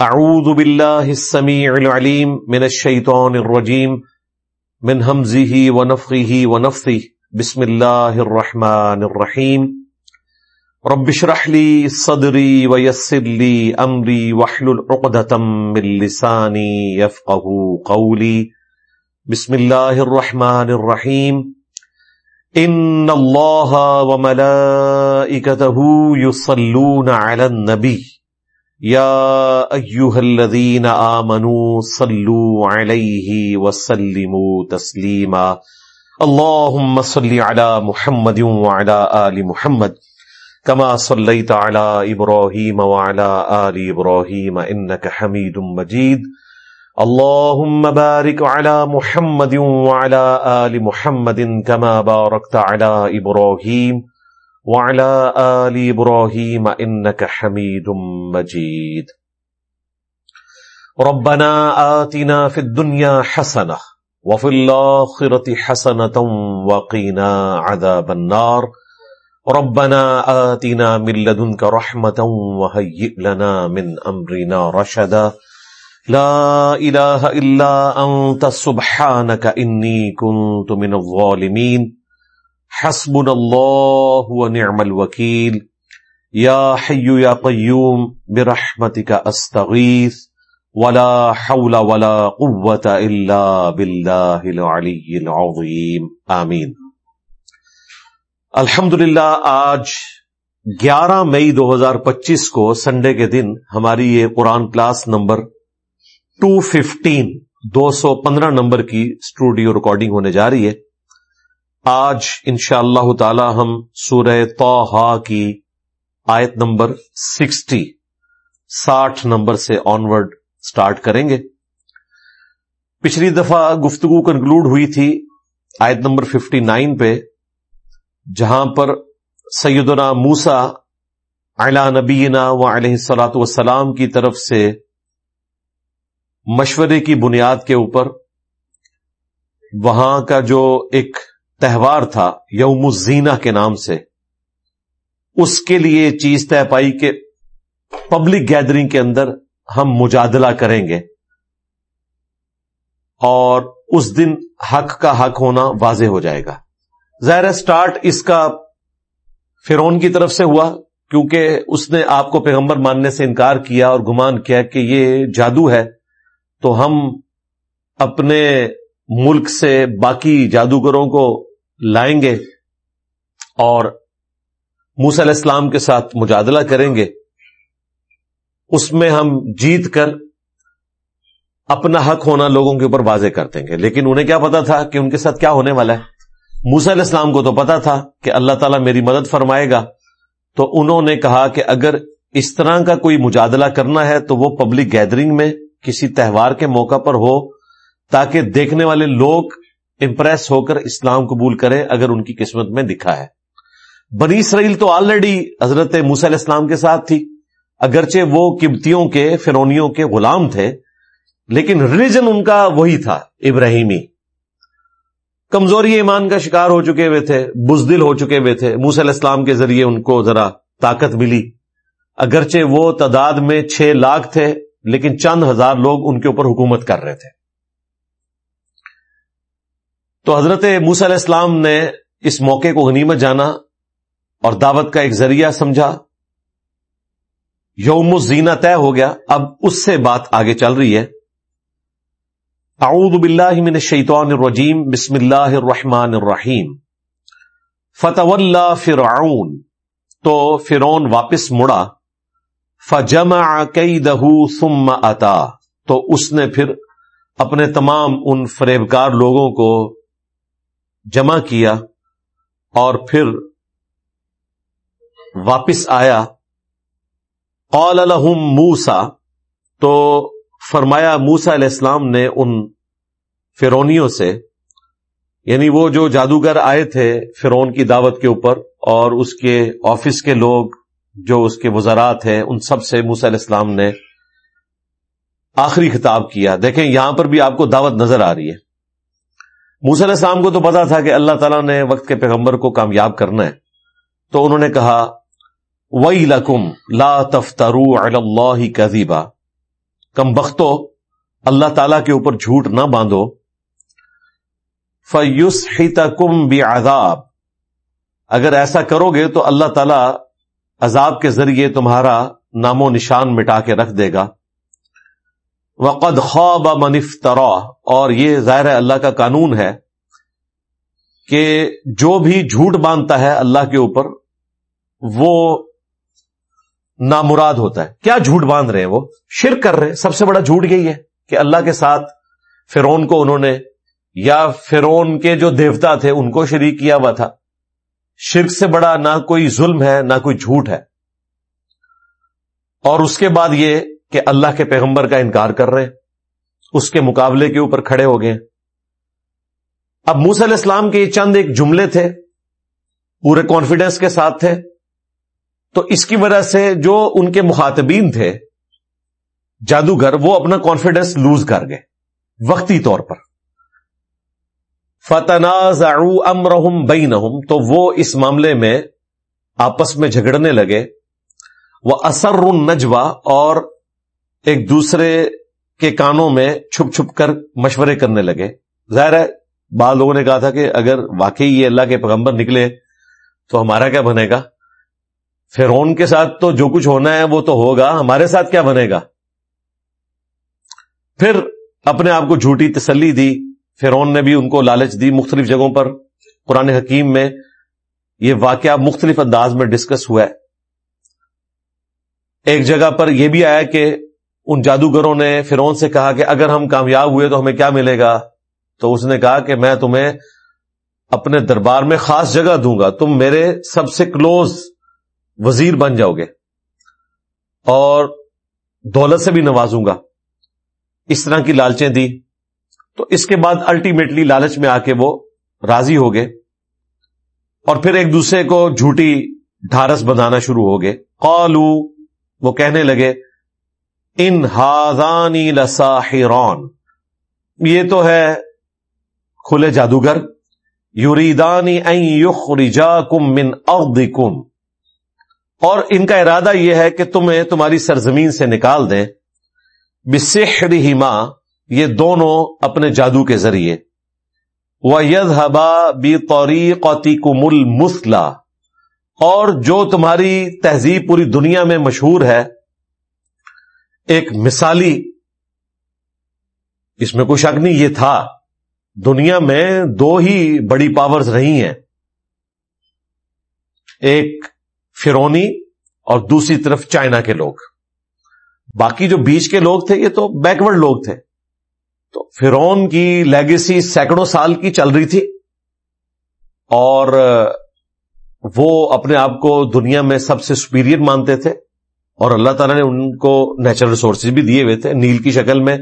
اعوذ باللہ السمیع العلیم من الشیطان الرجیم من حمزه ونفخه ونفثه بسم اللہ الرحمن الرحیم. رب اشرح لي صدری ويسر لي امری واحلل عقدة من لسانی يفقه قولی. بسم اللہ الرحمن الرحیم. ان اللہ وملائکته يصلون على النبی. یا ایوہ الذین آمنوا صلو علیہ وسلموا تسلیما اللہم صلی علی محمد وعلا آل محمد کما صلیت علی ابراہیم وعلا آل ابراہیم انکا حمید مجید اللہم بارک علی محمد وعلا آل محمد کما بارکت علی ابراہیم وعلى آل إبراهيم إنك حميد مجيد. ربنا آتنا في الدنيا حسنة وفي الآخرة حسنة وقنا عذاب النار. ربنا آتنا من لدنك رحمة وهيئ لنا من أمرنا رشدا. لا إله إلا أنت، سبحانك إني كنت من الظالمين. حسبنا اللہ ونعم الوکیل. یا حی یا قیوم برحمتک استغیث ولا حول ولا قوة الا باللہ العلی العظیم. آمین. الحمدللہ آج گیارہ مئی دو ہزار پچیس کو سنڈے کے دن ہماری یہ Quran class number two fifteen دو سو پندرہ نمبر کی اسٹوڈیو ریکارڈنگ ہونے جا رہی ہے۔ آج ان شاء اللہ تعالی ہم سورہ توحا کی آیت نمبر سکسٹی، ساٹھ نمبر سے آنورڈ سٹارٹ کریں گے۔ پچھلی دفعہ گفتگو کنکلوڈ ہوئی تھی آیت نمبر ففٹی نائن پہ، جہاں پر سیدنا موسا علا نبینا و علیہ السلاۃ والسلام کی طرف سے مشورے کی بنیاد کے اوپر، وہاں کا جو ایک تہوار تھا یوم الزینہ کے نام سے۔ اس کے لیے چیز طے پائی کہ پبلک گیدرنگ کے اندر ہم مجادلہ کریں گے۔ اور اس دن حق کا حق ہونا واضح ہو جائے گا۔ ظاہر اسٹارٹ اس کا فرون کی طرف سے ہوا، کیونکہ اس نے آپ کو پیغمبر ماننے سے انکار کیا اور گمان کیا کہ یہ جادو ہے۔ تو ہم اپنے ملک سے باقی جادوگروں کو لائیں گے اور موسی علیہ السلام کے ساتھ مجادلہ کریں گے، اس میں ہم جیت کر اپنا حق ہونا لوگوں کے اوپر واضح کر دیں گے۔ لیکن انہیں کیا پتا تھا کہ ان کے ساتھ کیا ہونے والا ہے؟ موسی علیہ السلام کو تو پتا تھا کہ اللہ تعالیٰ میری مدد فرمائے گا۔ تو انہوں نے کہا کہ اگر اس طرح کا کوئی مجادلہ کرنا ہے تو وہ پبلک گیدرنگ میں کسی تہوار کے موقع پر ہو، تاکہ دیکھنے والے لوگ امپریس ہو کر اسلام قبول کریں اگر ان کی قسمت میں دکھا ہے۔ بنی اسرائیل تو آلریڈی حضرت موسی علیہ السلام کے ساتھ تھی۔ اگرچہ وہ کبتیوں کے فرونیوں کے غلام تھے، لیکن ریلیجن ان کا وہی تھا، ابراہیمی۔ کمزوری ایمان کا شکار ہو چکے ہوئے تھے، بزدل ہو چکے ہوئے تھے۔ موسی علیہ السلام کے ذریعے ان کو ذرا طاقت ملی۔ اگرچہ وہ تعداد میں چھ لاکھ تھے، لیکن چند ہزار لوگ ان کے اوپر حکومت کر رہے تھے۔ تو حضرت موس علیہ السلام نے اس موقع کو غنیمت جانا اور دعوت کا ایک ذریعہ سمجھا۔ یوم الزینہ طے ہو گیا، اب اس سے بات آگے چل رہی ہے۔ اعوذ باللہ من الشیطان الرجیم، بسم اللہ الرحمن الرحیم۔ فتح اللہ فرعون، تو فرون واپس مڑا۔ فجمع قیدہ ثم اتا، تو اس نے پھر اپنے تمام ان فریبکار لوگوں کو جمع کیا اور پھر واپس آیا۔ قال لهم موسا تو فرمایا موسا علیہ السلام نے ان فرونیوں سے یعنی وہ جو جادوگر آئے تھے فرون کی دعوت کے اوپر اور اس کے آفس کے لوگ جو اس کے وزارات ہیں ان سب سے موسا علیہ السلام نے آخری خطاب کیا۔ دیکھیں، یہاں پر بھی آپ کو دعوت نظر آ رہی ہے۔ موسا علیہ السلام کو تو پتا تھا کہ اللہ تعالیٰ نے وقت کے پیغمبر کو کامیاب کرنا ہے۔ تو انہوں نے کہا وئی لکم لا تفترو اللہ کذیبا کم بختو، اللہ تعالی کے اوپر جھوٹ نہ باندھو۔ فیوس کم بھی اگر ایسا کرو گے تو اللہ تعالی عذاب کے ذریعے تمہارا نام و نشان مٹا کے رکھ دے گا۔ وقد خواب منف اور یہ ظاہر ہے اللہ کا قانون ہے کہ جو بھی جھوٹ باندھتا ہے اللہ کے اوپر، وہ نامراد ہوتا ہے۔ کیا جھوٹ باندھ رہے ہیں وہ؟ شرک کر رہے ہیں۔ سب سے بڑا جھوٹ یہی ہے کہ اللہ کے ساتھ فرون کو انہوں نے، یا فرون کے جو دیوتا تھے، ان کو شریک کیا ہوا تھا۔ شرک سے بڑا نہ کوئی ظلم ہے، نہ کوئی جھوٹ ہے۔ اور اس کے بعد یہ کہ اللہ کے پیغمبر کا انکار کر رہے ہیں اس کے مقابلے کے اوپر کھڑے ہو گئے۔ اب موسی علیہ السلام کے یہ چند ایک جملے تھے، پورے کانفیڈینس کے ساتھ تھے۔ تو اس کی وجہ سے جو ان کے مخاطبین تھے، جادوگر، وہ اپنا کانفیڈینس لوز کر گئے، وقتی طور پر۔ فتناز امرحم بئی تو وہ اس معاملے میں آپس میں جھگڑنے لگے۔ وہ اثر نجوا اور ایک دوسرے کے کانوں میں چھپ چھپ کر مشورے کرنے لگے۔ ظاہر ہے، بعض لوگوں نے کہا تھا کہ اگر واقعی یہ اللہ کے پیغمبر نکلے تو ہمارا کیا بنے گا؟ فرون کے ساتھ تو جو کچھ ہونا ہے وہ تو ہوگا، ہمارے ساتھ کیا بنے گا؟ پھر اپنے آپ کو جھوٹی تسلی دی۔ فرون نے بھی ان کو لالچ دی مختلف جگہوں پر۔ قرآن حکیم میں یہ واقعہ مختلف انداز میں ڈسکس ہوا ہے۔ ایک جگہ پر یہ بھی آیا کہ ان جادوگروں نے فرون سے کہا کہ اگر ہم کامیاب ہوئے تو ہمیں کیا ملے گا؟ تو اس نے کہا کہ میں تمہیں اپنے دربار میں خاص جگہ دوں گا۔ تم میرے سب سے کلوز وزیر بن جاؤ گے اور دولت سے بھی نوازوں گا۔ اس طرح کی لالچیں دی تو اس کے بعد الٹیمیٹلی لالچ میں آ کے وہ راضی ہو گئے اور پھر ایک دوسرے کو جھوٹی ڈھارس بنانا شروع ہو گئے۔ قالو وہ کہنے لگے ان ہاضانی لساحران، یہ تو ہے کھلے جادوگر یوریدانی این یخرجا کم من اردکم اور ان کا ارادہ یہ ہے کہ تمہیں تمہاری سرزمین سے نکال دیں۔ بسحر ماں یہ دونوں اپنے جادو کے ذریعے۔ وہ ید ہبا بی قوری قوتی مسلح اور جو تمہاری تہذیب پوری دنیا میں مشہور ہے ایک مثالی، اس میں کوئی شک نہیں، یہ تھا، دنیا میں دو ہی بڑی پاورز رہی ہیں۔ ایک فرونی اور دوسری طرف چائنا کے لوگ۔ باقی جو بیچ کے لوگ تھے، یہ تو بیکورڈ لوگ تھے۔ تو فرون کی لیگیسی سینکڑوں سال کی چل رہی تھی اور وہ اپنے آپ کو دنیا میں سب سے سپیریئر مانتے تھے۔ اور اللہ تعالیٰ نے ان کو نیچرل ریسورسز بھی دیے ہوئے تھے۔ نیل کی شکل میں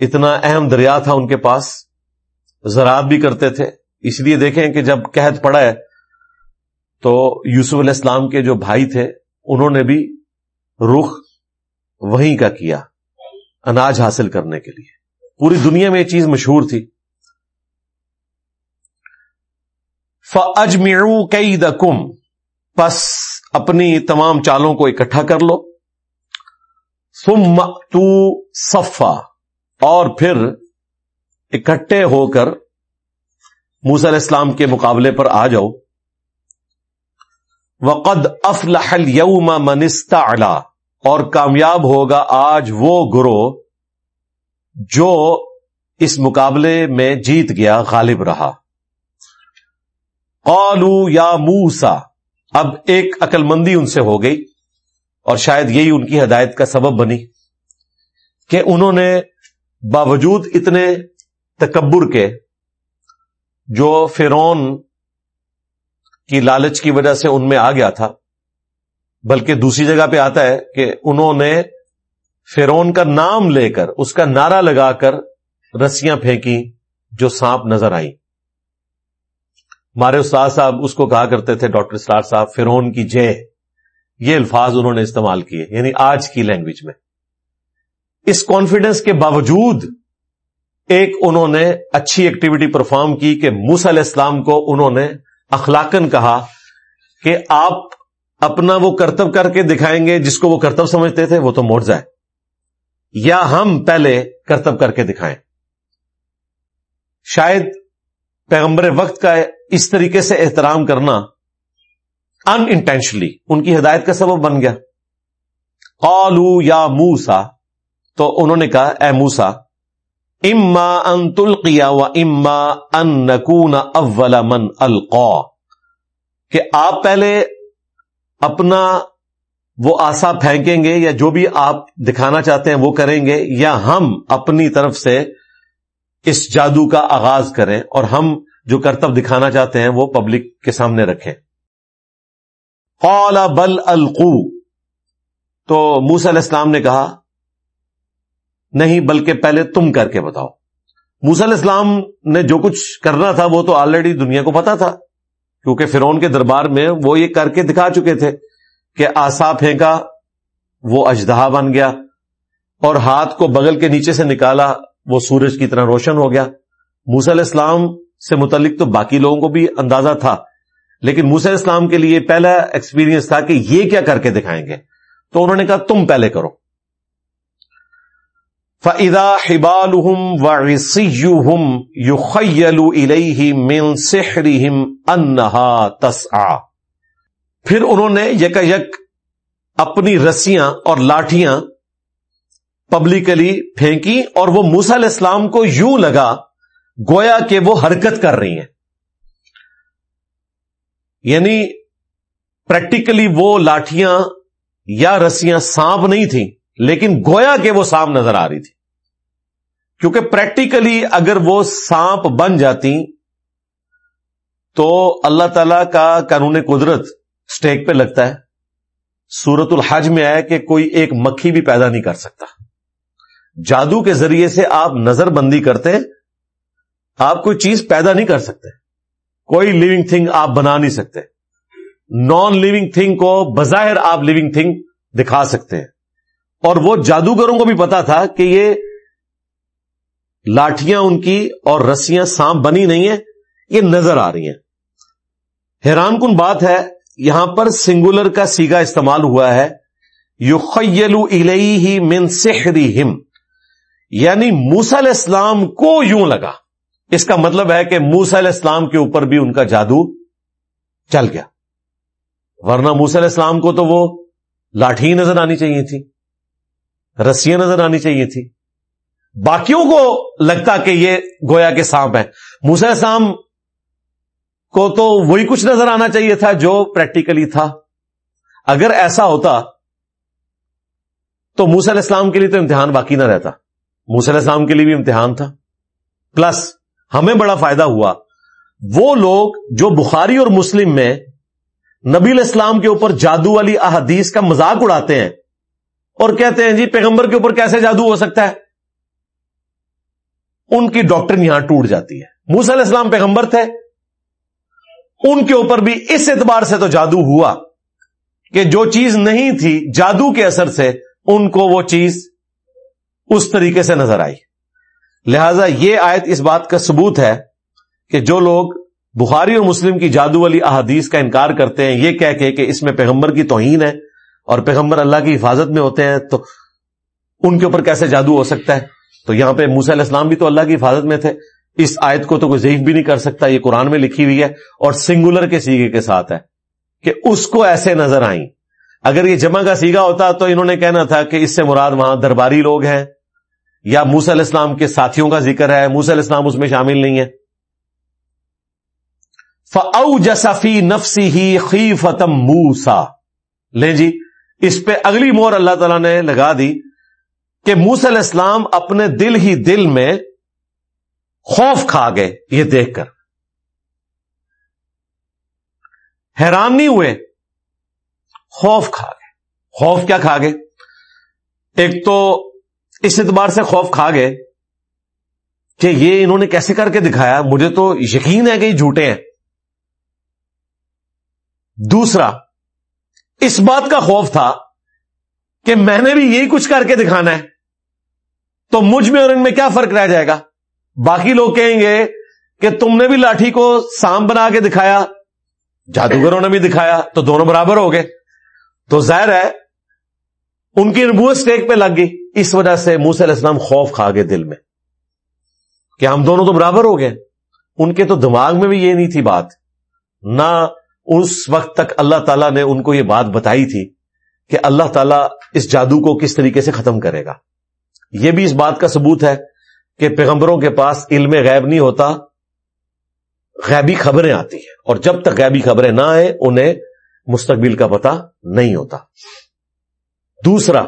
اتنا اہم دریا تھا ان کے پاس، زراعت بھی کرتے تھے۔ اس لیے دیکھیں کہ جب قحط پڑا ہے، تو یوسف علیہ السلام کے جو بھائی تھے، انہوں نے بھی رخ وہیں کا کیا، اناج حاصل کرنے کے لیے۔ پوری دنیا میں یہ چیز مشہور تھی۔ فجمیڑو کئی دکم پس اپنی تمام چالوں کو اکٹھا کر لو۔ سم تو صفا، اور پھر اکٹھے ہو کر موسی علیہ السلام کے مقابلے پر آ جاؤ۔ وقد افلح اليوم من استعلا اور کامیاب ہوگا آج وہ گروہ جو اس مقابلے میں جیت گیا، غالب رہا۔ قالو یا موسا اب ایک عقل مندی ان سے ہو گئی اور شاید یہی ان کی ہدایت کا سبب بنی کہ انہوں نے باوجود اتنے تکبر کے جو فرون کی لالچ کی وجہ سے ان میں آ گیا تھا، بلکہ دوسری جگہ پہ آتا ہے کہ انہوں نے فرون کا نام لے کر، اس کا نعرہ لگا کر رسیاں پھینکی جو سانپ نظر آئی ہمارے استاد صاحب اس کو کہا کرتے تھے، ڈاکٹر اسٹار صاحب فرون کی جے۔ یہ الفاظ انہوں نے استعمال کیے یعنی آج کی لینگویج میں۔ اس کانفیڈنس کے باوجود ایک انہوں نے اچھی ایکٹیویٹی پرفارم کی کہ موس علیہ السلام کو انہوں نے اخلاقن کہا کہ آپ اپنا وہ کرتب کر کے دکھائیں گے جس کو وہ کرتب سمجھتے تھے، وہ تو موڑ جائے۔ یا ہم پہلے کرتب کر کے دکھائیں۔ شاید پیغمبر وقت کا اس طریقے سے احترام کرنا ان انٹینشنلی ان کی ہدایت کا سبب بن گیا۔ قالو یا موسا تو انہوں نے کہا، اے موسا اما ان تلقیا و اما ان نکون اول من القا کہ آپ پہلے اپنا وہ آسا پھینکیں گے یا جو بھی آپ دکھانا چاہتے ہیں وہ کریں گے، یا ہم اپنی طرف سے اس جادو کا آغاز کریں اور ہم جو کرتب دکھانا چاہتے ہیں وہ پبلک کے سامنے رکھیں۔ قال بل القو تو موس علیہ السلام نے کہا، نہیں، بلکہ پہلے تم کر کے بتاؤ۔ موس علیہ السلام نے جو کچھ کرنا تھا وہ تو آلریڈی دنیا کو پتا تھا، کیونکہ فرون کے دربار میں وہ یہ کر کے دکھا چکے تھے کہ آسا پھینکا، وہ اجدہا بن گیا اور ہاتھ کو بغل کے نیچے سے نکالا، وہ سورج کی طرح روشن ہو گیا۔ موس علیہ السلام سے متعلق تو باقی لوگوں کو بھی اندازہ تھا، لیکن موس علیہ السلام کے لیے پہلا ایکسپیرینس تھا کہ یہ کیا کر کے دکھائیں گے۔ تو انہوں نے کہا، تم پہلے کرو۔ فَإِذَا حِبَالُهُمْ وَعِصِيُّهُمْ يُخَيَّلُ إِلَيْهِ مِنْ سِحْرِهِمْ أَنَّهَا تَسْعَى۔ پھر انہوں نے یک یک اپنی رسیاں اور لاٹیاں پبلکلی پھینکی اور وہ موسا علیہ السلام کو یوں لگا گویا کہ وہ حرکت کر رہی ہیں۔ یعنی پریکٹیکلی وہ لاٹیاں یا رسیاں سانپ نہیں تھیں، لیکن گویا کہ وہ سانپ نظر آ رہی تھی۔ کیونکہ پریکٹیکلی اگر وہ سانپ بن جاتی تو اللہ تعالی کا قانون قدرت اسٹیک پہ لگتا ہے۔ سورت الحج میں آیا کہ کوئی ایک مکھی بھی پیدا نہیں کر سکتا۔ جادو کے ذریعے سے آپ نظر بندی کرتے آپ کوئی چیز پیدا نہیں کر سکتے۔ کوئی لیونگ تھنگ آپ بنا نہیں سکتے۔ نان لیونگ تھنگ کو بظاہر آپ لیونگ تھنگ دکھا سکتے ہیں۔ اور وہ جادوگروں کو بھی پتا تھا کہ یہ لاٹیاں ان کی اور رسیاں سانپ بنی نہیں ہیں، یہ نظر آ رہی ہیں۔ حیران کن بات ہے، یہاں پر سنگولر کا سیگا استعمال ہوا ہے۔ یو خیلو ہی من سحری ہم یعنی موسا علیہ السلام کو یوں لگا۔ اس کا مطلب ہے کہ موسا علیہ السلام کے اوپر بھی ان کا جادو چل گیا۔ ورنہ موسا علیہ السلام کو تو وہ لاٹھی نظر آنی چاہیے تھی، رسیاں نظر آنی چاہیے تھی۔ باقیوں کو لگتا کہ یہ گویا کے سانپ ہے موسا السلام کو تو وہی کچھ نظر آنا چاہیے تھا جو پریکٹیکلی تھا۔ اگر ایسا ہوتا تو موسا علیہ السلام کے لیے تو امتحان باقی نہ رہتا۔ موسا علیہ السلام کے لیے بھی امتحان تھا۔ پلس ہمیں بڑا فائدہ ہوا۔ وہ لوگ جو بخاری اور مسلم میں نبی الاسلام کے اوپر جادو والی احادیث کا مذاق اڑاتے ہیں اور کہتے ہیں جی پیغمبر کے اوپر کیسے جادو ہو سکتا ہے؟ ان کی ڈاکٹر یہاں ٹوٹ جاتی ہے۔ موس علیہ السلام پیغمبر تھے۔ ان کے اوپر بھی اس اعتبار سے تو جادو ہوا کہ جو چیز نہیں تھی جادو کے اثر سے، ان کو وہ چیز اس طریقے سے نظر آئی۔ لہذا یہ آیت اس بات کا ثبوت ہے کہ جو لوگ بخاری اور مسلم کی جادو والی احادیث کا انکار کرتے ہیں، یہ کہہ کے کہ اس میں پیغمبر کی توہین ہے اور پیغمبر اللہ کی حفاظت میں ہوتے ہیں، تو ان کے اوپر کیسے جادو ہو سکتا ہے؟ تو یہاں پہ موسیٰ علیہ السلام بھی تو اللہ کی حفاظت میں تھے۔ اس آیت کو تو کوئی ضعیف بھی نہیں کر سکتا، یہ قرآن میں لکھی ہوئی ہے اور سنگولر کے سیگے کے ساتھ ہے کہ اس کو ایسے نظر آئیں۔ اگر یہ جمع کا سیگا ہوتا تو انہوں نے کہنا تھا کہ اس سے مراد وہاں درباری لوگ ہیں۔ یا موسا علیہ السلام کے ساتھیوں کا ذکر ہے موسا علیہ السلام اس میں شامل نہیں ہے فاؤ جسفی نفسی ہی خی فتم موسا لیں جی اس پہ اگلی مور اللہ تعالی نے لگا دی کہ موس علیہ السلام اپنے دل ہی دل میں خوف کھا گئے، یہ دیکھ کر۔ حیران نہیں ہوئے، خوف کھا گئے۔ خوف کیا کھا گئے؟ ایک تو اس اعتبار سے خوف کھا گئے کہ یہ انہوں نے کیسے کر کے دکھایا؟ مجھے تو یقین ہے کہ یہ جھوٹے ہیں۔ دوسرا، اس بات کا خوف تھا کہ میں نے بھی یہی کچھ کر کے دکھانا ہے۔ تو مجھ میں اور ان میں کیا فرق رہ جائے گا؟ باقی لوگ کہیں گے کہ تم نے بھی لاٹھی کو سام بنا کے دکھایا، جادوگروں نے بھی دکھایا، تو دونوں برابر ہو گئے۔ تو ظاہر ہے، ان کی نبوت اسٹیک پہ لگ گئی۔ اس وجہ سے موس علیہ السلام خوف کھا گئے دل میں کہ ہم دونوں تو برابر ہو گئے۔ ان کے تو دماغ میں بھی یہ نہیں تھی بات۔ نہ اس وقت تک اللہ تعالیٰ نے ان کو یہ بات بتائی تھی کہ اللہ تعالیٰ اس جادو کو کس طریقے سے ختم کرے گا۔ یہ بھی اس بات کا ثبوت ہے کہ پیغمبروں کے پاس علم غیب نہیں ہوتا، غیبی خبریں آتی ہیں اور جب تک غیبی خبریں نہ آئے انہیں مستقبل کا پتہ نہیں ہوتا۔ دوسرا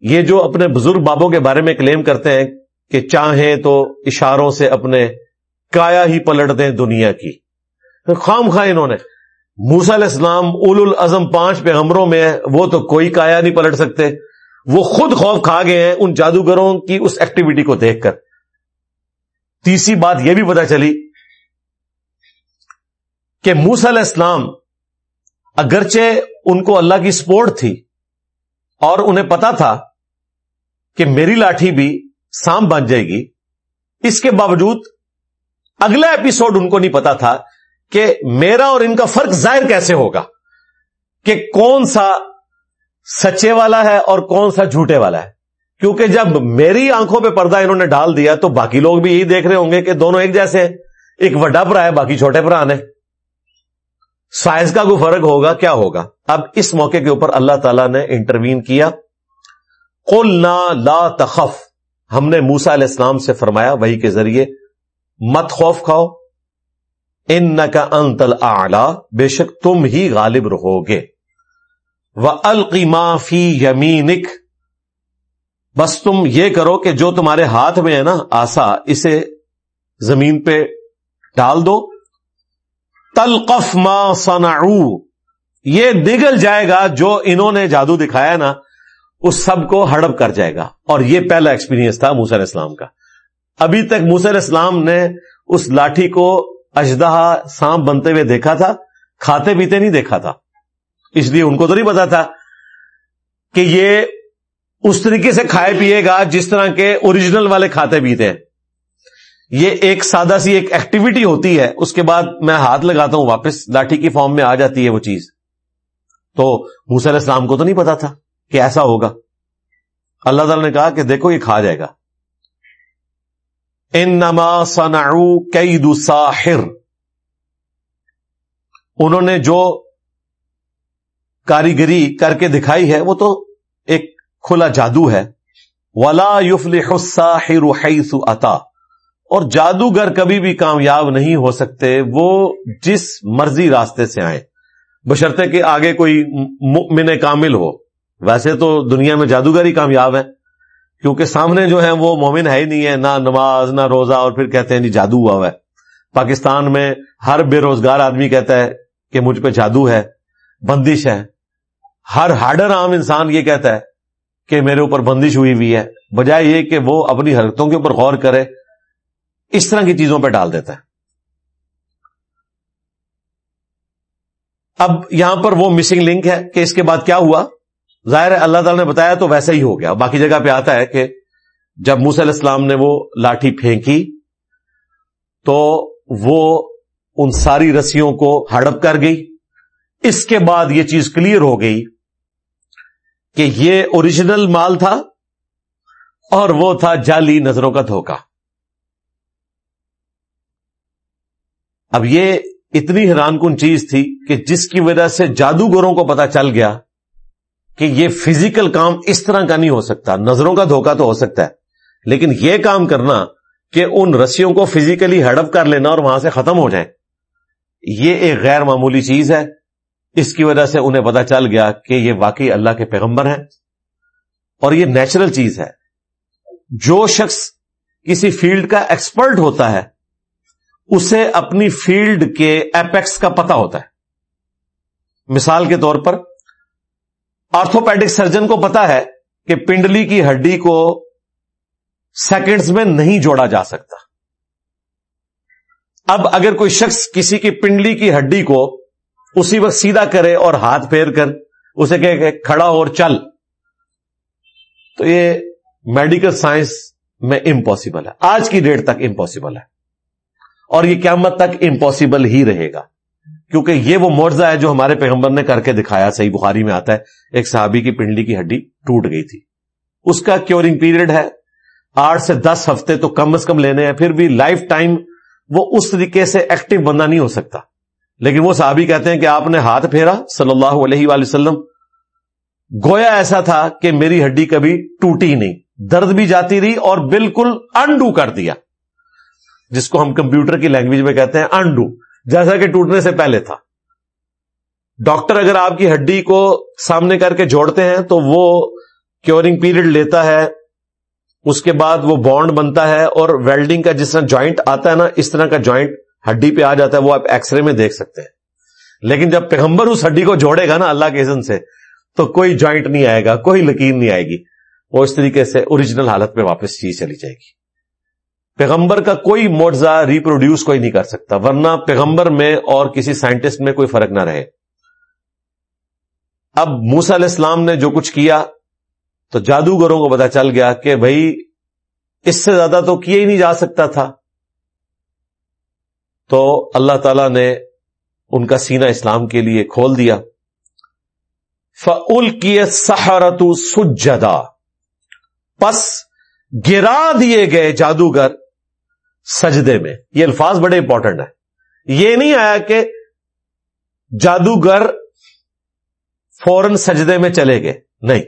یہ جو اپنے بزرگ بابوں کے بارے میں کلیم کرتے ہیں کہ چاہیں تو اشاروں سے اپنے کایا ہی پلٹ دیں دنیا کی۔ خام خواہ انہوں نے۔ موسا علیہ السلام اول الازم پانچ پیغمبروں میں وہ تو کوئی کایا نہیں پلٹ سکتے۔ وہ خود خوف کھا گئے ہیں ان جادوگروں کی اس ایکٹیویٹی کو دیکھ کر۔ تیسری بات یہ بھی پتا چلی کہ موسا علیہ السلام اگرچہ ان کو اللہ کی سپورٹ تھی اور انہیں پتا تھا کہ میری لاٹھی بھی سام بن جائے گی۔ اس کے باوجود اگلا ایپیسوڈ ان کو نہیں پتا تھا کہ میرا اور ان کا فرق ظاہر کیسے ہوگا کہ کون سا سچے والا ہے اور کون سا جھوٹے والا ہے۔ کیونکہ جب میری آنکھوں پہ پردہ انہوں نے ڈال دیا تو باقی لوگ بھی یہی دیکھ رہے ہوں گے کہ دونوں ایک جیسے ہیں۔ ایک وڈا برا ہے، باقی چھوٹے برا نے سائز کا کوئی فرق ہوگا؟ کیا ہوگا؟ اب اس موقع کے اوپر اللہ تعالی نے انٹروین کیا۔ قل لا تخف۔ ہم نے موسا علیہ السلام سے فرمایا وہی کے ذریعے، مت خوف کھاؤ۔ ان کا انتل آلہ بے شک تم ہی غالب رہو گے وہ القیما فی یمینک۔ بس تم یہ کرو کہ جو تمہارے ہاتھ میں ہے نا آسا، اسے زمین پہ ڈال دو۔ تلقف ما صنعو یہ نگل جائے گا جو انہوں نے جادو دکھایا نا۔ اس سب کو ہڑپ کر جائے گا۔ اور یہ پہلا ایکسپیرینس تھا موسیٰ علیہ السلام کا۔ ابھی تک موسیٰ علیہ السلام نے اس لاٹھی کو اجدہ سانپ بنتے ہوئے دیکھا تھا، کھاتے پیتے نہیں دیکھا تھا۔ اس لیے ان کو تو نہیں پتا تھا کہ یہ اس طریقے سے کھائے پیے گا جس طرح کے اوریجنل والے کھاتے پیتے ہیں۔ یہ ایک سادہ سی ایک ایکٹیویٹی ہوتی ہے۔ اس کے بعد میں ہاتھ لگاتا ہوں، واپس لاٹھی کی فارم میں آ جاتی ہے وہ چیز۔ تو علیہ السلام کو تو نہیں پتا تھا۔ کہ ایسا ہوگا۔ اللہ تعالی نے کہا کہ دیکھو یہ کھا جائے گا۔ ان نما کئی ساحر۔ انہوں نے جو کاریگری کر کے دکھائی ہے، وہ تو ایک کھلا جادو ہے۔ ولا الساحر حيث اتا اور جادوگر کبھی بھی کامیاب نہیں ہو سکتے، وہ جس مرضی راستے سے آئے بشرطے کہ آگے کوئی مؤمن کامل ہو۔ ویسے تو دنیا میں جادوگر ہی کامیاب ہے کیونکہ سامنے جو ہے وہ مومن ہے ہی نہیں ہے نہ نماز، نہ روزہ، اور پھر کہتے ہیں جی جادو ہوا ہے۔ پاکستان میں ہر بے روزگار آدمی کہتا ہے کہ مجھ پہ جادو ہے، بندش ہے۔ ہر ہارڈر عام انسان یہ کہتا ہے کہ میرے اوپر بندش ہوئی ہوئی ہے، بجائے یہ کہ وہ اپنی حرکتوں کے اوپر غور کرے، اس طرح کی چیزوں پہ ڈال دیتا ہے۔ اب یہاں پر وہ مسنگ لنک ہے کہ اس کے بعد کیا ہوا؟ ظاہر ہے اللہ تعالیٰ نے بتایا تو ویسا ہی ہو گیا۔ باقی جگہ پہ آتا ہے کہ جب موسی علیہ السلام نے وہ لاٹھی پھینکی تو وہ ان ساری رسیوں کو ہڑپ کر گئی۔ اس کے بعد یہ چیز کلیئر ہو گئی کہ یہ اوریجنل مال تھا اور وہ تھا جعلی نظروں کا دھوکہ۔ اب یہ اتنی حیران کن چیز تھی کہ جس کی وجہ سے جادوگروں کو پتا چل گیا کہ یہ فزیکل کام اس طرح کا نہیں ہو سکتا۔ نظروں کا دھوکہ تو ہو سکتا ہے۔ لیکن یہ کام کرنا کہ ان رسیوں کو فزیکلی ہڑپ کر لینا اور وہاں سے ختم ہو جائے یہ ایک غیر معمولی چیز ہے۔ اس کی وجہ سے انہیں پتا چل گیا کہ یہ واقعی اللہ کے پیغمبر ہیں۔ اور یہ نیچرل چیز ہے۔ جو شخص کسی فیلڈ کا ایکسپرٹ ہوتا ہے، اسے اپنی فیلڈ کے ایپیکس کا پتا ہوتا ہے۔ مثال کے طور پر آرتھوپیڈک سرجن کو پتا ہے کہ پنڈلی کی ہڈی کو سیکنڈز میں نہیں جوڑا جا سکتا۔ اب اگر کوئی شخص کسی کی پنڈلی کی ہڈی کو اسی وقت سیدھا کرے اور ہاتھ پھیر کر اسے کہ کھڑا اور چل۔ تو یہ میڈیکل سائنس میں امپاسبل ہے۔ آج کی ڈیٹ تک امپاسبل ہے۔ اور یہ قیامت تک امپاسبل ہی رہے گا۔ کیونکہ یہ وہ معرضہ ہے جو ہمارے پیغمبر نے کر کے دکھایا، صحیح بخاری میں آتا ہے، ایک صحابی کی پنڈلی کی ہڈی ٹوٹ گئی تھی۔ اس کا کیورنگ پیریڈ ہے۔ آٹھ سے دس ہفتے تو کم از کم لینے ہیں، پھر بھی لائف ٹائم وہ اس طریقے سے ایکٹیو بندہ نہیں ہو سکتا۔ لیکن وہ صحابی کہتے ہیں کہ آپ نے ہاتھ پھیرا صلی اللہ علیہ وآلہ وسلم۔ گویا ایسا تھا کہ میری ہڈی کبھی ٹوٹی نہیں، درد بھی جاتی رہی اور بالکل انڈو کر دیا۔ جس کو ہم کمپیوٹر کی لینگویج میں کہتے ہیں انڈو جیسا کہ ٹوٹنے سے پہلے تھا۔ ڈاکٹر اگر آپ کی ہڈی کو سامنے کر کے جوڑتے ہیں تو وہ کیورنگ پیریڈ لیتا ہے، اس کے بعد وہ بانڈ بنتا ہے اور ویلڈنگ کا جس طرح جوائنٹ آتا ہے نا، اس طرح کا جوائنٹ ہڈی پہ آ جاتا ہے، وہ آپ ایکس رے میں دیکھ سکتے ہیں۔ لیکن جب پیغمبر اس ہڈی کو جوڑے گا نا اللہ کے عزن سے، تو کوئی جوائنٹ نہیں آئے گا، کوئی لکیر نہیں آئے گی۔ وہ اس طریقے سے اوریجنل حالت میں واپس چیز چلی جائے گی۔ پیغمبر کا کوئی موضا ریپروڈیوس کوئی نہیں کر سکتا، ورنہ پیغمبر میں اور کسی سائنٹسٹ میں کوئی فرق نہ رہے۔ اب موسا علیہ السلام نے جو کچھ کیا تو جادوگروں کو پتا چل گیا کہ بھائی، اس سے زیادہ تو کیا ہی نہیں جا سکتا تھا۔ تو اللہ تعالی نے ان کا سینہ اسلام کے لیے کھول دیا۔ فل کی سہارت سجدا۔ پس گرا دیے گئے جادوگر سجدے میں۔ یہ الفاظ بڑے امپورٹنٹ ہیں۔ یہ نہیں آیا کہ جادوگر فورن سجدے میں چلے گئے۔ نہیں۔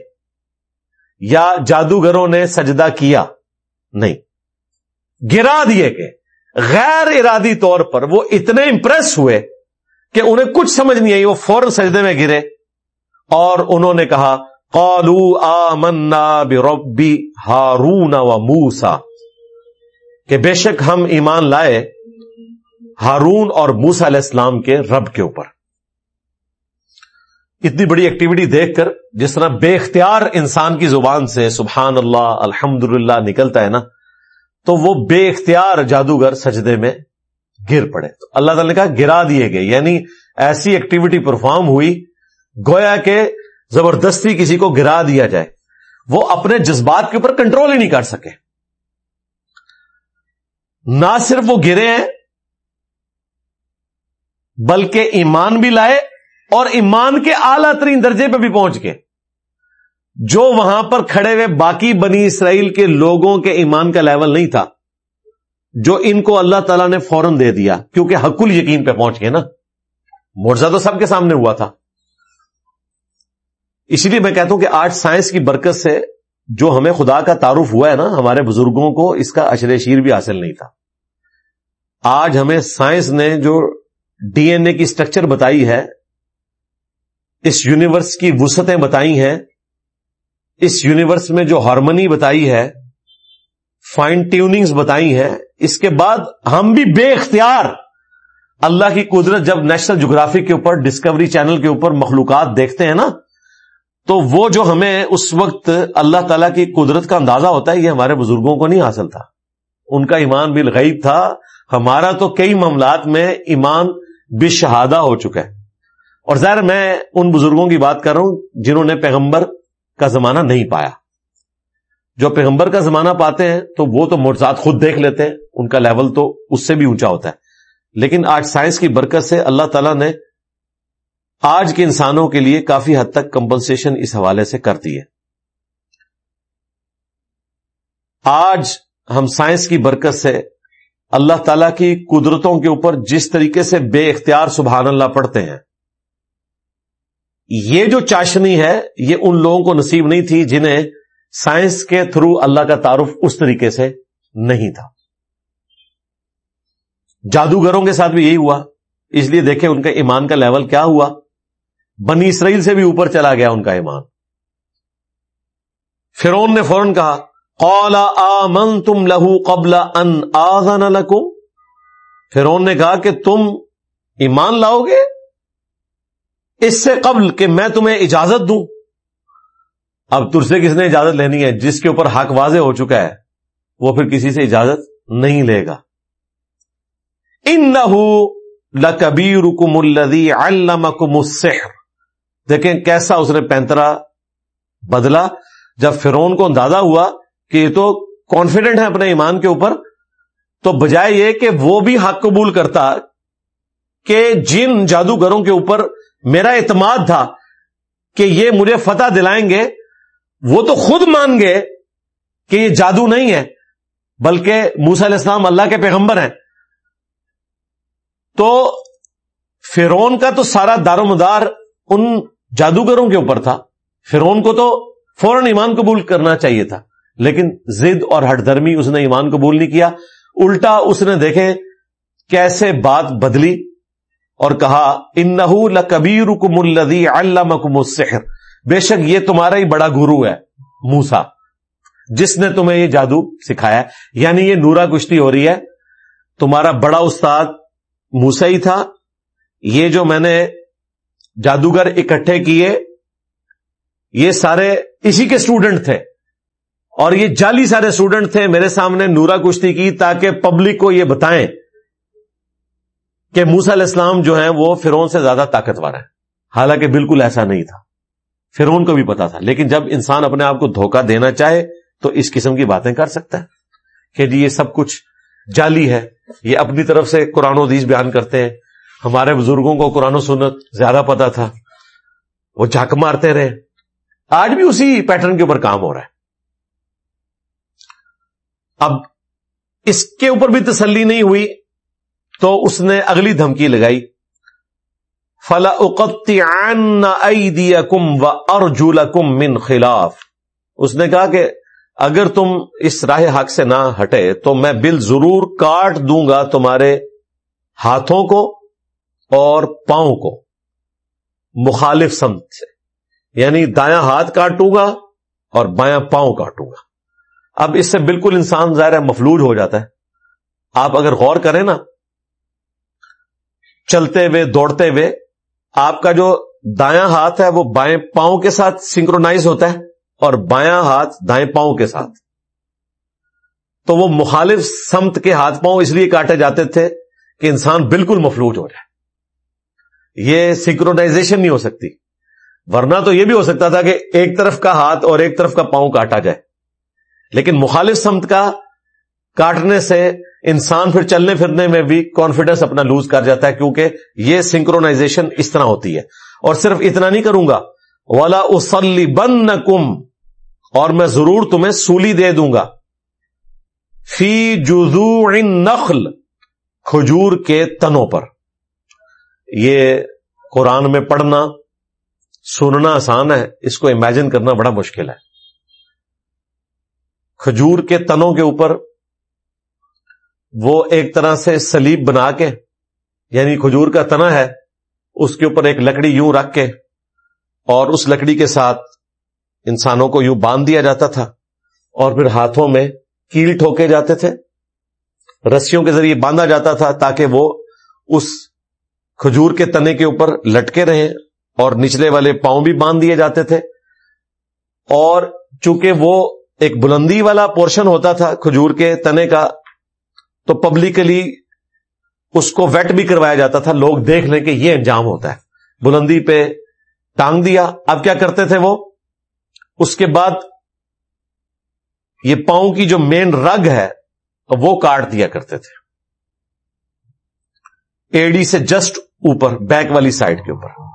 یا جادوگروں نے سجدہ کیا۔ نہیں۔ گرا دیے گئے۔ غیر ارادی طور پر وہ اتنے امپریس ہوئے کہ انہیں کچھ سمجھ نہیں آئی، وہ فوراً سجدے میں گرے۔ اور انہوں نے کہا قالو آمنا بربی ہارون و موسا کہ بے شک ہم ایمان لائے ہارون اور موسا علیہ السلام کے رب کے اوپر۔ اتنی بڑی ایکٹیویٹی دیکھ کر جس طرح بے اختیار انسان کی زبان سے سبحان اللہ الحمد نکلتا ہے نا، تو وہ بے اختیار جادوگر سجدے میں گر پڑے۔ تو اللہ تعالی نے کہا گرا دیے گئے۔ یعنی ایسی ایکٹیویٹی پرفارم ہوئی، گویا کہ زبردستی کسی کو گرا دیا جائے۔ وہ اپنے جذبات کے اوپر کنٹرول ہی نہیں کر سکے۔ نہ صرف وہ گرے ہیں، بلکہ ایمان بھی لائے اور ایمان کے اعلی ترین درجے پہ بھی پہنچ گئے۔ جو وہاں پر کھڑے ہوئے باقی بنی اسرائیل کے لوگوں کے ایمان کا لیول نہیں تھا، جو ان کو اللہ تعالیٰ نے فوراً دے دیا، کیونکہ حق یقین پہ پہنچ گئے نا۔ مرزا تو سب کے سامنے ہوا تھا۔ اسی لیے میں کہتا ہوں کہ آج سائنس کی برکت سے جو ہمیں خدا کا تعارف ہوا ہے نا، ہمارے بزرگوں کو، اس کا اشر شیر بھی حاصل نہیں تھا۔ آج ہمیں سائنس نے جو ڈی این اے کی اسٹرکچر بتائی ہے، اس یونیورس کی وسطیں بتائی ہیں، اس یونیورس میں جو ہارمنی بتائی ہے، فائن ٹیوننگز بتائی ہیں، اس کے بعد ہم بھی بے اختیار اللہ کی قدرت جب نیشنل جغرافی کے اوپر، ڈسکوری چینل کے اوپر مخلوقات دیکھتے ہیں نا تو وہ جو ہمیں اس وقت اللہ تعالی کی قدرت کا اندازہ ہوتا ہے، یہ ہمارے بزرگوں کو نہیں حاصل تھا۔ ان کا ایمان بالغیب تھا۔ ہمارا تو کئی معاملات میں ایمان بشہادہ ہو چکا ہے۔ اور ظاہر میں ان بزرگوں کی بات کر رہا ہوں جنہوں نے پیغمبر کا زمانہ نہیں پایا۔ جو پیغمبر کا زمانہ پاتے ہیں، تو وہ تو مرزاد خود دیکھ لیتے ہیں۔ ان کا لیول تو اس سے بھی اونچا ہوتا ہے۔ لیکن آج سائنس کی برکت سے اللہ تعالیٰ نے آج کے انسانوں کے لیے کافی حد تک کمپنسیشن اس حوالے سے کرتی ہے۔ آج ہم سائنس کی برکت سے اللہ تعالی کی قدرتوں کے اوپر جس طریقے سے بے اختیار سبحان اللہ پڑھتے ہیں۔ یہ جو چاشنی ہے، یہ ان لوگوں کو نصیب نہیں تھی جنہیں سائنس کے تھرو اللہ کا تعارف اس طریقے سے نہیں تھا۔ جادوگروں کے ساتھ بھی یہی ہوا۔ اس لیے دیکھیں ان کا ایمان کا لیول کیا ہوا۔ بنی اسرائیل سے بھی اوپر چلا گیا ان کا ایمان۔ فرون نے فوراً کہا قولا آمن تم لہو قبل ان آزان لکم؟ فرون نے کہا کہ تم ایمان لاؤ گے؟ اس سے قبل کہ میں تمہیں اجازت دوں۔ اب تر سے کس نے اجازت لینی ہے؟ جس کے اوپر حق واضح ہو چکا ہے، وہ پھر کسی سے اجازت نہیں لے گا۔ ان لکبیر کم الدی الکم دیکھیں کیسا اس نے پینترا بدلا جب فرون کو اندازہ ہوا کہ یہ تو کانفیڈنٹ ہے اپنے ایمان کے اوپر، تو بجائے یہ کہ وہ بھی حق قبول کرتا کہ جن جادوگروں کے اوپر میرا اعتماد تھا کہ یہ مجھے فتح دلائیں گے، وہ تو خود مان گئے کہ یہ جادو نہیں ہے، بلکہ موسا علیہ السلام اللہ کے پیغمبر ہیں۔ تو فرون کا تو سارا دار و مدار ان جادوگروں کے اوپر تھا۔ فرون کو تو فوراً ایمان قبول کرنا چاہیے تھا، لیکن زد اور ہٹ درمی اس نے ایمان قبول نہیں کیا۔ الٹا اس نے دیکھے کیسے بات بدلی اور کہا ان لبیر کم الدی اللہ بے شک یہ تمہارا ہی بڑا گرو ہے موسا جس نے تمہیں یہ جادو سکھایا یعنی یہ نورا کشتی ہو رہی ہے۔ تمہارا بڑا استاد موسا ہی تھا۔ یہ جو میں نے جادوگر اکٹھے کیے۔ یہ سارے اسی کے اسٹوڈنٹ تھے۔ اور یہ جعلی سارے اسٹوڈنٹ تھے۔ میرے سامنے نورا کشتی کی تاکہ پبلک کو یہ بتائیں کہ موسا علیہ السلام جو ہیں وہ فرون سے زیادہ طاقتور ہیں۔ حالانکہ بالکل ایسا نہیں تھا۔ فرون کو بھی پتا تھا۔ لیکن جب انسان اپنے آپ کو دھوکہ دینا چاہے تو اس قسم کی باتیں کر سکتا ہے کہ جی یہ سب کچھ جعلی ہے۔ یہ اپنی طرف سے قرآن و حدیث بیان کرتے ہیں۔ ہمارے بزرگوں کو قرآن و سنت زیادہ پتا تھا۔ وہ جھک مارتے رہے۔ آج بھی اسی پیٹرن کے اوپر کام ہو رہا ہے۔ اب اس کے اوپر بھی تسلی نہیں ہوئی تو اس نے اگلی دھمکی لگائی۔ فلا اقتی کم و ارجول کم من خلاف۔ اس نے کہا کہ اگر تم اس راہ حق سے نہ ہٹے تو میں بل ضرور کاٹ دوں گا تمہارے ہاتھوں کو۔ اور پاؤں کو مخالف سمت سے۔ یعنی دایاں ہاتھ کاٹوں گا اور بایاں پاؤں کاٹوں گا۔ اب اس سے بالکل انسان ظاہر ہے مفلوج ہو جاتا ہے۔ آپ اگر غور کریں نا، چلتے ہوئے، دوڑتے ہوئے، آپ کا جو دایاں ہاتھ ہے، وہ بائیں پاؤں کے ساتھ سنکرونائز ہوتا ہے اور بایاں ہاتھ دائیں پاؤں کے ساتھ۔ تو وہ مخالف سمت کے ہاتھ پاؤں اس لیے کاٹے جاتے تھے کہ انسان بالکل مفلوج ہو جائے۔ یہ سنکرونائزیشن نہیں ہو سکتی۔ ورنہ تو یہ بھی ہو سکتا تھا کہ ایک طرف کا ہاتھ اور ایک طرف کا پاؤں کاٹا جائے۔ لیکن مخالف سمت کا کاٹنے سے انسان پھر چلنے پھرنے میں بھی کانفیڈنس اپنا لوز کر جاتا ہے کیونکہ یہ سنکرونائزیشن اس طرح ہوتی ہے۔ اور صرف اتنا نہیں کروں گا۔ والا اسلی بن کم اور میں ضرور تمہیں سولی دے دوں گا۔ فی جزو نخل کھجور کے تنوں پر۔ یہ قرآن میں پڑھنا سننا آسان ہے، اس کو امیجن کرنا بڑا مشکل ہے۔ کھجور کے تنوں کے اوپر وہ ایک طرح سے سلیب بنا کے یعنی کھجور کا تنا ہے، اس کے اوپر ایک لکڑی یوں رکھ کے، اور اس لکڑی کے ساتھ انسانوں کو یوں باندھ دیا جاتا تھا، اور پھر ہاتھوں میں کیل ٹھوکے جاتے تھے، رسیوں کے ذریعے باندھا جاتا تھا تاکہ وہ اس کھجور کے تنے کے اوپر لٹکے رہیں اور نچلے والے پاؤں بھی باندھ دیے جاتے تھے۔ اور چونکہ وہ ایک بلندی والا پورشن ہوتا تھا کھجور کے تنے کا، تو پبلکلی اس کو ویٹ بھی کروایا جاتا تھا۔ لوگ دیکھ لیں کہ یہ انجام ہوتا ہے۔ بلندی پہ ٹانگ دیا۔ اب کیا کرتے تھے وہ؟ اس کے بعد یہ پاؤں کی جو مین رگ ہے، وہ کاٹ دیا کرتے تھے۔ ایڈی سے جسٹ اوپر بیک والی سائڈ کے اوپر۔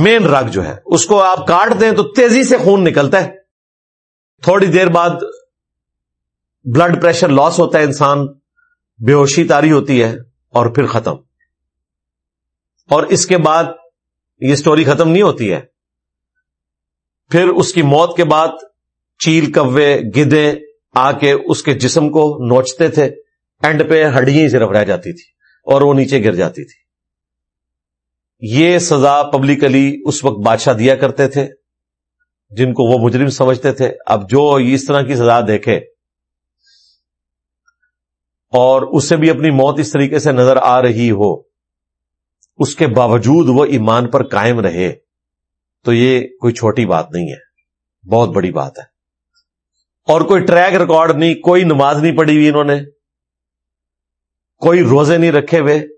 مین رگ جو ہے، اس کو آپ کاٹ دیں تو تیزی سے خون نکلتا ہے۔ تھوڑی دیر بعد بلڈ پریشر لاس ہوتا ہے انسان بے ہوشی تاری ہوتی ہے اور پھر ختم۔ اور اس کے بعد یہ سٹوری ختم نہیں ہوتی ہے۔ پھر اس کی موت کے بعد چیل، کوے، گدے آ کے اس کے جسم کو نوچتے تھے، اینڈ پہ ہڈیاں صرف رہ جاتی تھی اور وہ نیچے گر جاتی تھی۔ یہ سزا پبلکلی اس وقت بادشاہ دیا کرتے تھے، جن کو وہ مجرم سمجھتے تھے۔ اب جو اس طرح کی سزا دیکھے، اور اسے بھی اپنی موت اس طریقے سے نظر آ رہی ہو، اس کے باوجود وہ ایمان پر قائم رہے، تو یہ کوئی چھوٹی بات نہیں ہے۔ بہت بڑی بات ہے۔ اور کوئی ٹریک ریکارڈ نہیں، کوئی نماز نہیں پڑی ہوئی انہوں نے، کوئی روزے نہیں رکھے ہوئے۔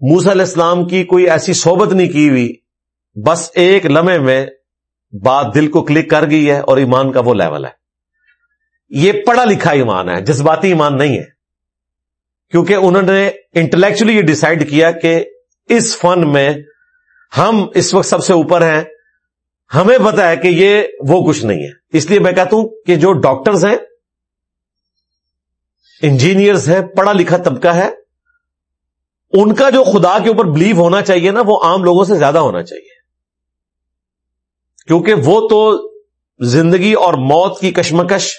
موسا علیہ السلام کی کوئی ایسی صحبت نہیں کی ہوئی۔ بس ایک لمحے میں بات دل کو کلک کر گئی ہے اور ایمان کا وہ لیول ہے۔ یہ پڑھا لکھا ایمان ہے، جذباتی ایمان نہیں ہے۔ کیونکہ انہوں نے انٹلیکچولی یہ ڈسائڈ کیا کہ اس فن میں ہم اس وقت سب سے اوپر ہیں۔ ہمیں پتا ہے کہ یہ وہ کچھ نہیں ہے۔ اس لیے میں کہتا ہوں کہ جو ڈاکٹرز ہیں انجینئرز ہیں، پڑھا لکھا طبقہ ہے۔ ان کا جو خدا کے اوپر بلیو ہونا چاہیے نا، وہ عام لوگوں سے زیادہ ہونا چاہیے۔ کیونکہ وہ تو زندگی اور موت کی کشمکش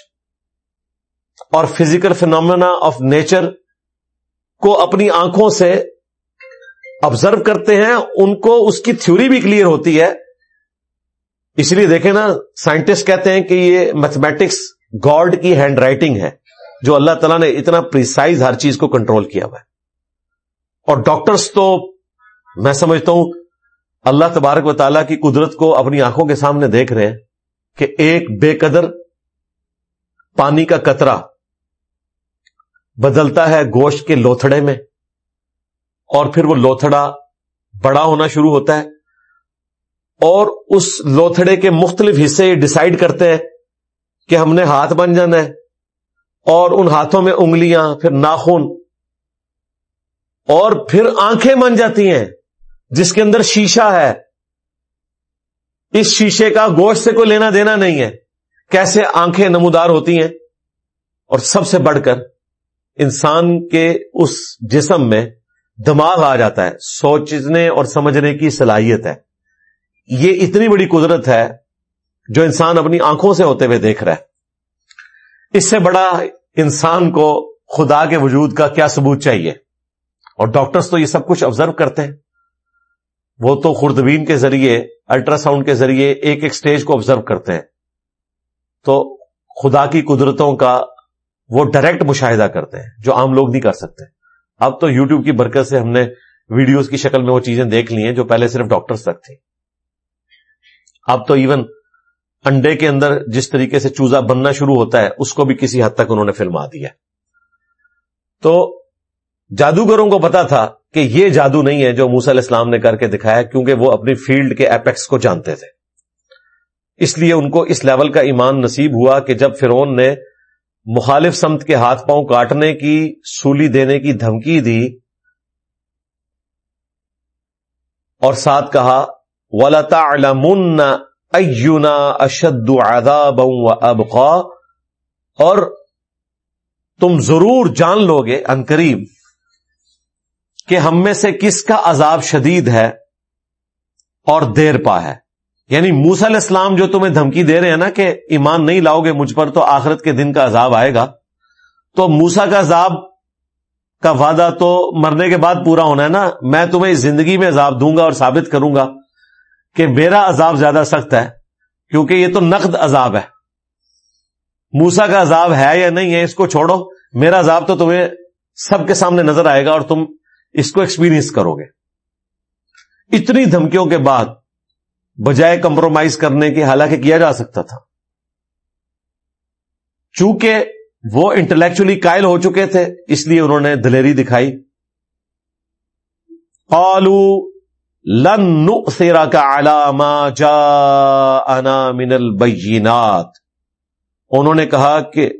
اور فزیکل فینومینا آف نیچر کو اپنی آنکھوں سے آبزرو کرتے ہیں، ان کو اس کی تھیوری بھی کلیئر ہوتی ہے۔ اس لیے دیکھیں نا سائنٹسٹ کہتے ہیں کہ یہ میتھمیٹکس گاڈ کی ہینڈ رائٹنگ ہے، جو اللہ تعالیٰ نے اتنا پریسائز ہر چیز کو کنٹرول کیا ہوا ہے۔ اور ڈاکٹرز تو میں سمجھتا ہوں اللہ تبارک و تعالیٰ کی قدرت کو اپنی آنکھوں کے سامنے دیکھ رہے ہیں کہ ایک بے قدر پانی کا قطرہ بدلتا ہے گوشت کے لوتھڑے میں اور پھر وہ لوتھڑا بڑا ہونا شروع ہوتا ہے اور اس لوتھڑے کے مختلف حصے ڈسائڈ کرتے ہیں کہ ہم نے ہاتھ بن جانا ہے اور ان ہاتھوں میں انگلیاں، پھر ناخن اور پھر آنکھیں بن جاتی ہیں، جس کے اندر شیشہ ہے۔ اس شیشے کا گوشت سے کوئی لینا دینا نہیں ہے۔ کیسے آنکھیں نمودار ہوتی ہیں؟ اور سب سے بڑھ کر انسان کے اس جسم میں دماغ آ جاتا ہے۔ سوچنے اور سمجھنے کی صلاحیت ہے۔ یہ اتنی بڑی قدرت ہے جو انسان اپنی آنکھوں سے ہوتے ہوئے دیکھ رہا ہے۔ اس سے بڑا انسان کو خدا کے وجود کا کیا ثبوت چاہیے؟ اور ڈاکٹرز تو یہ سب کچھ آبزرو کرتے ہیں۔ وہ تو خوردبین کے ذریعے الٹرا ساؤنڈ کے ذریعے ایک ایک سٹیج کو آبزرو کرتے ہیں۔ تو خدا کی قدرتوں کا وہ ڈائریکٹ مشاہدہ کرتے ہیں، جو عام لوگ نہیں کر سکتے۔ اب تو یوٹیوب کی برکت سے ہم نے ویڈیوز کی شکل میں وہ چیزیں دیکھ لی ہیں جو پہلے صرف ڈاکٹرز تک تھیں۔ اب تو ایون انڈے کے اندر جس طریقے سے چوزا بننا شروع ہوتا ہے، اس کو بھی کسی حد تک انہوں نے فلما دیا۔ تو جادوگروں کو پتا تھا کہ یہ جادو نہیں ہے جو موسا علیہ السلام نے کر کے دکھایا کیونکہ وہ اپنی فیلڈ کے ایپیکس کو جانتے تھے۔ اس لیے ان کو اس لیول کا ایمان نصیب ہوا کہ جب فرون نے مخالف سمت کے ہاتھ پاؤں کاٹنے کی، سولی دینے کی دھمکی دی اور ساتھ کہا ولتا ایونا اشد عذاب و ابقا اور تم ضرور جان لو گے انقریب کہ ہم میں سے کس کا عذاب شدید ہے اور دیر پا ہے۔ یعنی موس علیہ السلام جو تمہیں دھمکی دے رہے ہیں نا کہ ایمان نہیں لاؤ گے مجھ پر تو آخرت کے دن کا عذاب آئے گا۔ تو موسا کا عذاب کا وعدہ تو مرنے کے بعد پورا ہونا ہے نا۔ میں تمہیں زندگی میں عذاب دوں گا اور ثابت کروں گا کہ میرا عذاب زیادہ سخت ہے، کیونکہ یہ تو نقد عذاب ہے۔ موسا کا عذاب ہے یا نہیں ہے، اس کو چھوڑو۔ میرا عذاب تو تمہیں سب کے سامنے نظر آئے گا اور تم اس کو ایکسپیرینس کرو گے۔ اتنی دھمکیوں کے بعد بجائے کمپرومائز کرنے کے حالانکہ کیا جا سکتا تھا۔ چونکہ وہ انٹلیکچولی قائل ہو چکے تھے، اس لیے انہوں نے دلیری دکھائی۔ قالو لن سیرا کا علامہ جا انا من البینات انہوں نے کہا کہ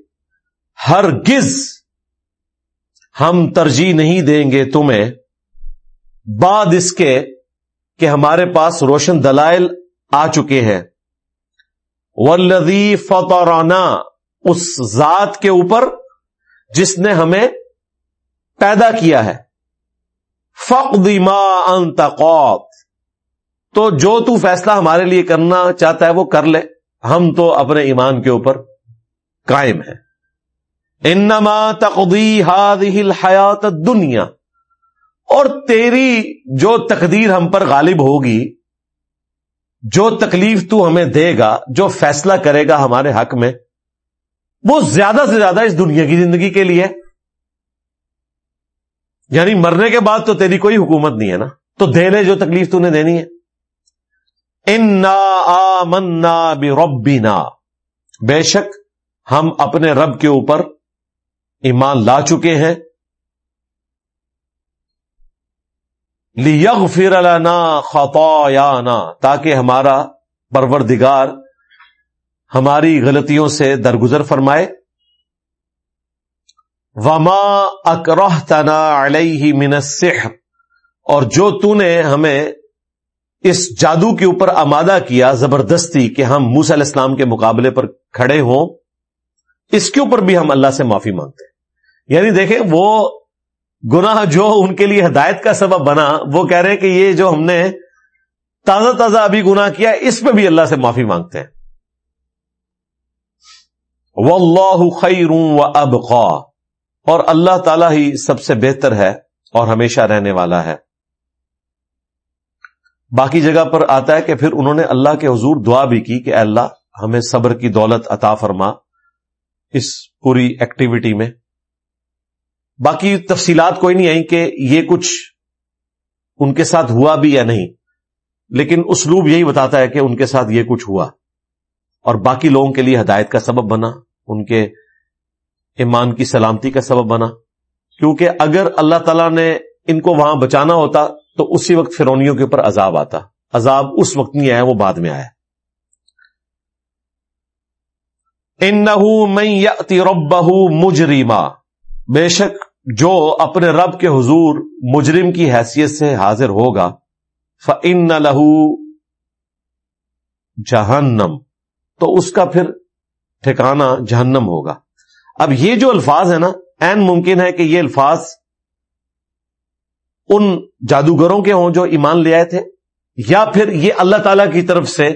ہر گز ہم ترجیح نہیں دیں گے تمہیں، بعد اس کے کہ ہمارے پاس روشن دلائل آ چکے ہیں۔ ولدی فطورانا اس ذات کے اوپر جس نے ہمیں پیدا کیا ہے۔ فق ما انتقوت تو جو تو فیصلہ ہمارے لیے کرنا چاہتا ہے وہ کر لے۔ ہم تو اپنے ایمان کے اوپر قائم ہیں۔ انما تقدی هذه الحیات دنیا اور تیری جو تقدیر ہم پر غالب ہوگی، جو تکلیف تو ہمیں دے گا، جو فیصلہ کرے گا ہمارے حق میں، وہ زیادہ سے زیادہ اس دنیا کی زندگی کے لیے۔ یعنی مرنے کے بعد تو تیری کوئی حکومت نہیں ہے نا۔ تو دے لے جو تکلیف تو نے دینی ہے۔ انا آمنا بربنا۔ بے شک ہم اپنے رب کے اوپر ایمان لا چکے ہیں۔ لیغفر فر خطايانا تاکہ ہمارا پروردگار ہماری غلطیوں سے درگزر فرمائے۔ وما اکرہ تنا علیہ من السحر، اور جو تو نے ہمیں اس جادو کے اوپر آمادہ کیا، زبردستی کہ ہم موسی علیہ السلام کے مقابلے پر کھڑے ہوں، اس کے اوپر بھی ہم اللہ سے معافی مانگتے ہیں۔ یعنی دیکھیں، وہ گناہ جو ان کے لیے ہدایت کا سبب بنا، وہ کہہ رہے ہیں کہ یہ جو ہم نے تازہ تازہ ابھی گناہ کیا، اس پہ بھی اللہ سے معافی مانگتے ہیں۔ وہ اللہ خیر و اور اللہ تعالی ہی سب سے بہتر ہے اور ہمیشہ رہنے والا ہے۔ باقی جگہ پر آتا ہے کہ پھر انہوں نے اللہ کے حضور دعا بھی کی کہ اللہ، ہمیں صبر کی دولت عطا فرما اس پوری ایکٹیویٹی میں۔ باقی تفصیلات کوئی نہیں آئی کہ یہ کچھ ان کے ساتھ ہوا بھی یا نہیں۔ لیکن اسلوب یہی بتاتا ہے کہ ان کے ساتھ یہ کچھ ہوا۔ اور باقی لوگوں کے لیے ہدایت کا سبب بنا، ان کے ایمان کی سلامتی کا سبب بنا۔ کیونکہ اگر اللہ تعالی نے ان کو وہاں بچانا ہوتا تو اسی وقت فرونیوں کے اوپر عذاب آتا۔ عذاب اس وقت نہیں آیا، وہ بعد میں آیا۔ ان ربہ مجریما۔ بے شک جو اپنے رب کے حضور مجرم کی حیثیت سے حاضر ہوگا فن لہو جہنم۔ تو اس کا پھر ٹھکانا جہنم ہوگا۔ اب یہ جو الفاظ ہے نا این ممکن ہے کہ یہ الفاظ ان جادوگروں کے ہوں جو ایمان لے آئے تھے، یا پھر یہ اللہ تعالی کی طرف سے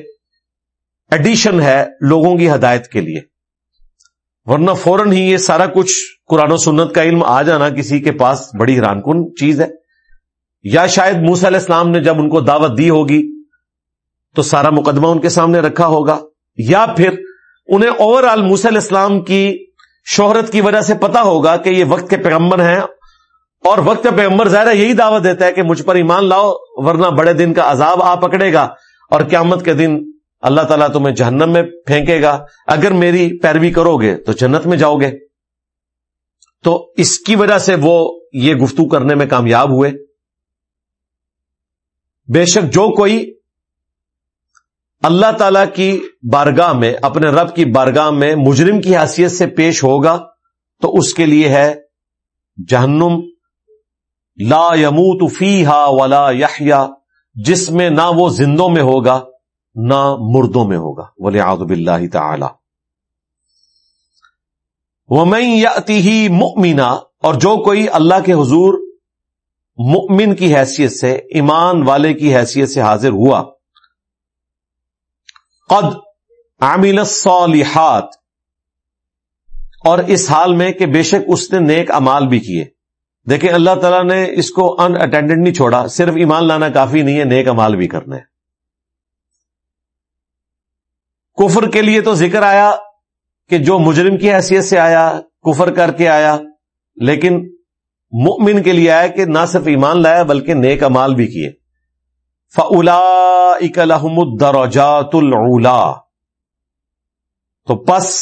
ایڈیشن ہے لوگوں کی ہدایت کے لیے۔ ورنہ فوراً ہی یہ سارا کچھ قرآن و سنت کا علم آ جانا کسی کے پاس بڑی حیران کن چیز ہے۔ یا شاید موس علیہ السلام نے جب ان کو دعوت دی ہوگی تو سارا مقدمہ ان کے سامنے رکھا ہوگا۔ یا پھر انہیں اوور آل موس علیہ السلام کی شہرت کی وجہ سے پتا ہوگا کہ یہ وقت کے پیغمبر ہیں۔ اور وقت کا پیغمبر ظاہر یہی دعوت دیتا ہے کہ مجھ پر ایمان لاؤ، ورنہ بڑے دن کا عذاب آ پکڑے گا اور قیامت کے دن اللہ تعالیٰ تمہیں جہنم میں پھینکے گا۔ اگر میری پیروی کرو گے تو جنت میں جاؤ گے تو اس کی وجہ سے وہ یہ گفتگو کرنے میں کامیاب ہوئے۔ بے شک جو کوئی اللہ تعالی کی بارگاہ میں، اپنے رب کی بارگاہ میں مجرم کی حیثیت سے پیش ہوگا، تو اس کے لیے ہے جہنم۔ لا یموت فیہا ولا یحیا جس میں نہ وہ زندوں میں ہوگا۔ نہ مردوں میں ہوگا۔ ولی آدب اللہ تعالی وہ میں ہی اور جو کوئی اللہ کے حضور مؤمن کی حیثیت سے، ایمان والے کی حیثیت سے حاضر ہوا۔ قد عامل الصالحات۔ اور اس حال میں کہ بے شک اس نے نیک امال بھی کیے۔ دیکھیں اللہ تعالیٰ نے اس کو ان اٹینڈنٹ نہیں چھوڑا، صرف ایمان لانا کافی نہیں ہے، نیک امال بھی کرنے کفر کے لیے تو ذکر آیا کہ جو مجرم کی حیثیت سے آیا، کفر کر کے آیا، لیکن مؤمن کے لیے آیا کہ نہ صرف ایمان لایا بلکہ نیک امال بھی کیے۔ فلا اکلحم الدرجات العلا تو پس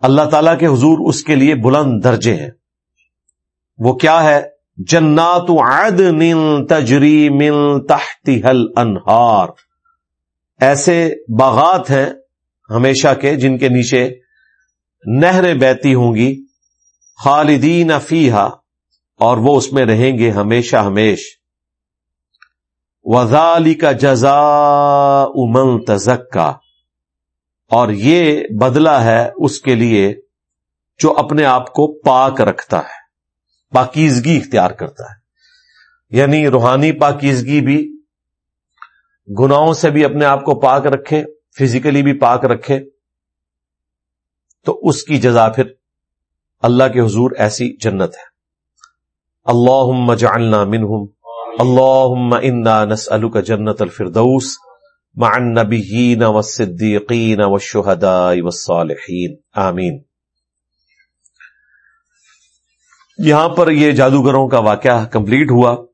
اللہ تعالی کے حضور اس کے لیے بلند درجے ہیں۔ وہ کیا ہے؟ جنات عدن تجری من تحتها الانہار۔ ایسے باغات ہیں ہمیشہ کے جن کے نیچے نہریں بہتی ہوں گی، خالدین فیحا اور وہ اس میں رہیں گے ہمیشہ ہمیش۔ وزالی کا جزا امن تزکا۔ اور یہ بدلہ ہے اس کے لیے جو اپنے آپ کو پاک رکھتا ہے، پاکیزگی اختیار کرتا ہے۔ یعنی روحانی پاکیزگی بھی گناہوں سے بھی اپنے آپ کو پاک رکھے فزیکلی بھی پاک رکھے، تو اس کی جزا پھر اللہ کے حضور ایسی جنت ہے۔ اللہ جعلنا منہم اللہ انا نسألک جنت الفردوس، مع النبیین والصدیقین والشہداء والصالحین۔ آمین۔ یہاں پر یہ جادوگروں کا واقعہ کمپلیٹ ہوا۔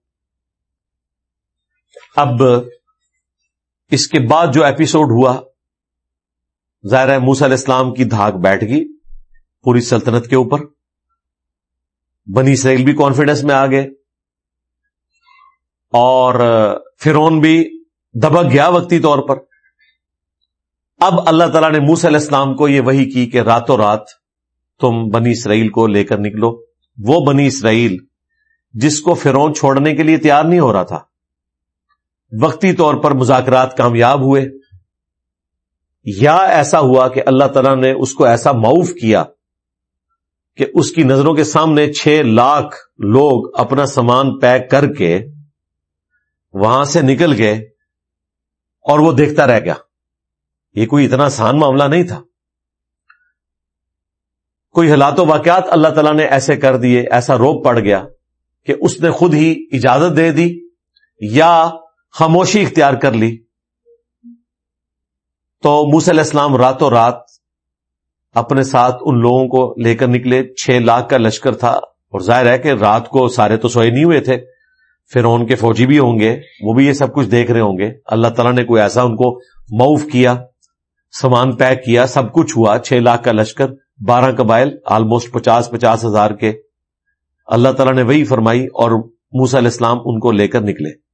اب اس کے بعد جو ایپیسوڈ ہوا، ظاہر ہے موس علیہ السلام کی دھاگ بیٹھ گئی پوری سلطنت کے اوپر۔ بنی اسرائیل بھی کانفیڈنس میں آ گئے۔ اور فرون بھی دبک گیا وقتی طور پر۔ اب اللہ تعالیٰ نے موس علیہ السلام کو یہ وہی کی کہ راتوں رات تم بنی اسرائیل کو لے کر نکلو۔ وہ بنی اسرائیل جس کو فرون چھوڑنے کے لیے تیار نہیں ہو رہا تھا۔ وقتی طور پر مذاکرات کامیاب ہوئے۔ یا ایسا ہوا کہ اللہ تعالیٰ نے اس کو ایسا معاف کیا کہ اس کی نظروں کے سامنے چھ لاکھ لوگ اپنا سامان پیک کر کے وہاں سے نکل گئے اور وہ دیکھتا رہ گیا۔ یہ کوئی اتنا آسان معاملہ نہیں تھا۔ کوئی حالات و واقعات اللہ تعالیٰ نے ایسے کر دیے، ایسا روپ پڑ گیا کہ اس نے خود ہی اجازت دے دی یا خاموشی اختیار کر لی۔ تو موس علیہ السلام راتوں رات اپنے ساتھ ان لوگوں کو لے کر نکلے۔ چھ لاکھ کا لشکر تھا اور ظاہر ہے کہ رات کو سارے تو سوئے نہیں ہوئے تھے۔ پھر ان کے فوجی بھی ہوں گے، وہ بھی یہ سب کچھ دیکھ رہے ہوں گے۔ اللہ تعالیٰ نے کوئی ایسا ان کو معاف کیا، سامان پیک کیا، سب کچھ ہوا۔ چھ لاکھ کا لشکر، بارہ قبائل آلموسٹ پچاس پچاس ہزار کے۔ اللہ تعالیٰ نے وہی فرمائی اور موسا علیہ السلام ان کو لے کر نکلے۔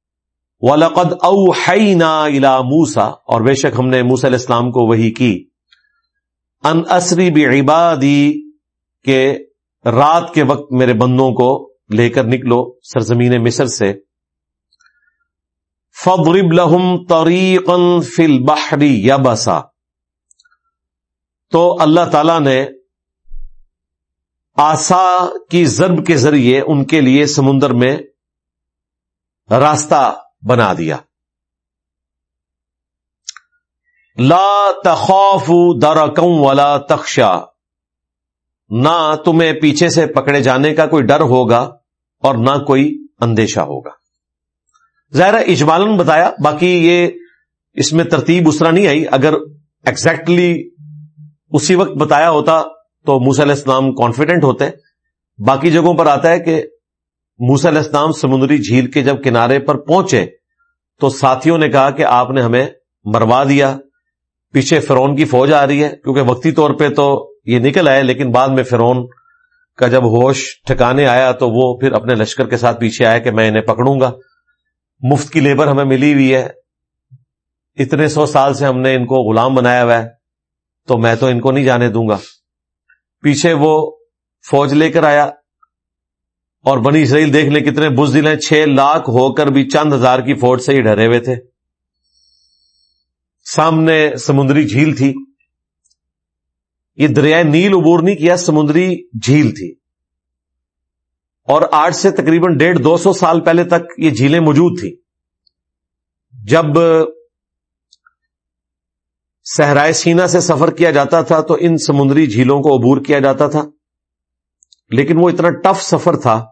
وَلَقَدْ أَوْحَيْنَا إِلَى موسا اور بے شک ہم نے موسیٰ علیہ السلام کو وہی کی۔ ان اسری بعبادی کہ رات کے وقت میرے بندوں کو لے کر نکلو سرزمین مصر سے۔ فضرب لہم طریقا فی البحر یبسا تو اللہ تعالی نے آسا کی ضرب کے ذریعے ان کے لیے سمندر میں راستہ بنا دیا۔ لا تخوف درکم ولا تخشا۔ نہ تمہیں پیچھے سے پکڑے جانے کا کوئی ڈر ہوگا اور نہ کوئی اندیشہ ہوگا۔ ظاہر اجمالن بتایا، باقی یہ اس میں ترتیب اس طرح نہیں آئی۔ اگر ایگزیکٹلی اسی وقت بتایا ہوتا تو موس علیہ السلام کانفیڈنٹ ہوتے۔ باقی جگہوں پر آتا ہے کہ موس علیہ السلام سمندری جھیل کے جب کنارے پر پہنچے تو ساتھیوں نے کہا کہ آپ نے ہمیں مروا دیا۔ پیچھے فرون کی فوج آ رہی ہے، کیونکہ وقتی طور پہ تو یہ نکل آئے، لیکن بعد میں فرون کا جب ہوش ٹھکانے آیا تو وہ پھر اپنے لشکر کے ساتھ پیچھے آیا کہ میں انہیں پکڑوں گا۔ مفت کی لیبر ہمیں ملی ہوئی ہے۔ اتنے سو سال سے ہم نے ان کو غلام بنایا ہوا ہے، تو میں تو ان کو نہیں جانے دوں گا۔ پیچھے وہ فوج لے کر آیا۔ اور بنی اسرائیل دیکھ لیں کتنے بزدل ہیں، چھ لاکھ ہو کر بھی چند ہزار کی فوج سے ہی ڈرے ہوئے تھے۔ سامنے سمندری جھیل تھی۔ یہ دریائے نیل عبور نہیں کیا، سمندری جھیل تھی۔ اور آج سے تقریباً ڈیڑھ دو سو سال پہلے تک یہ جھیلیں موجود تھی جب صحرائے سینا سے سفر کیا جاتا تھا تو ان سمندری جھیلوں کو عبور کیا جاتا تھا۔ لیکن وہ اتنا ٹف سفر تھا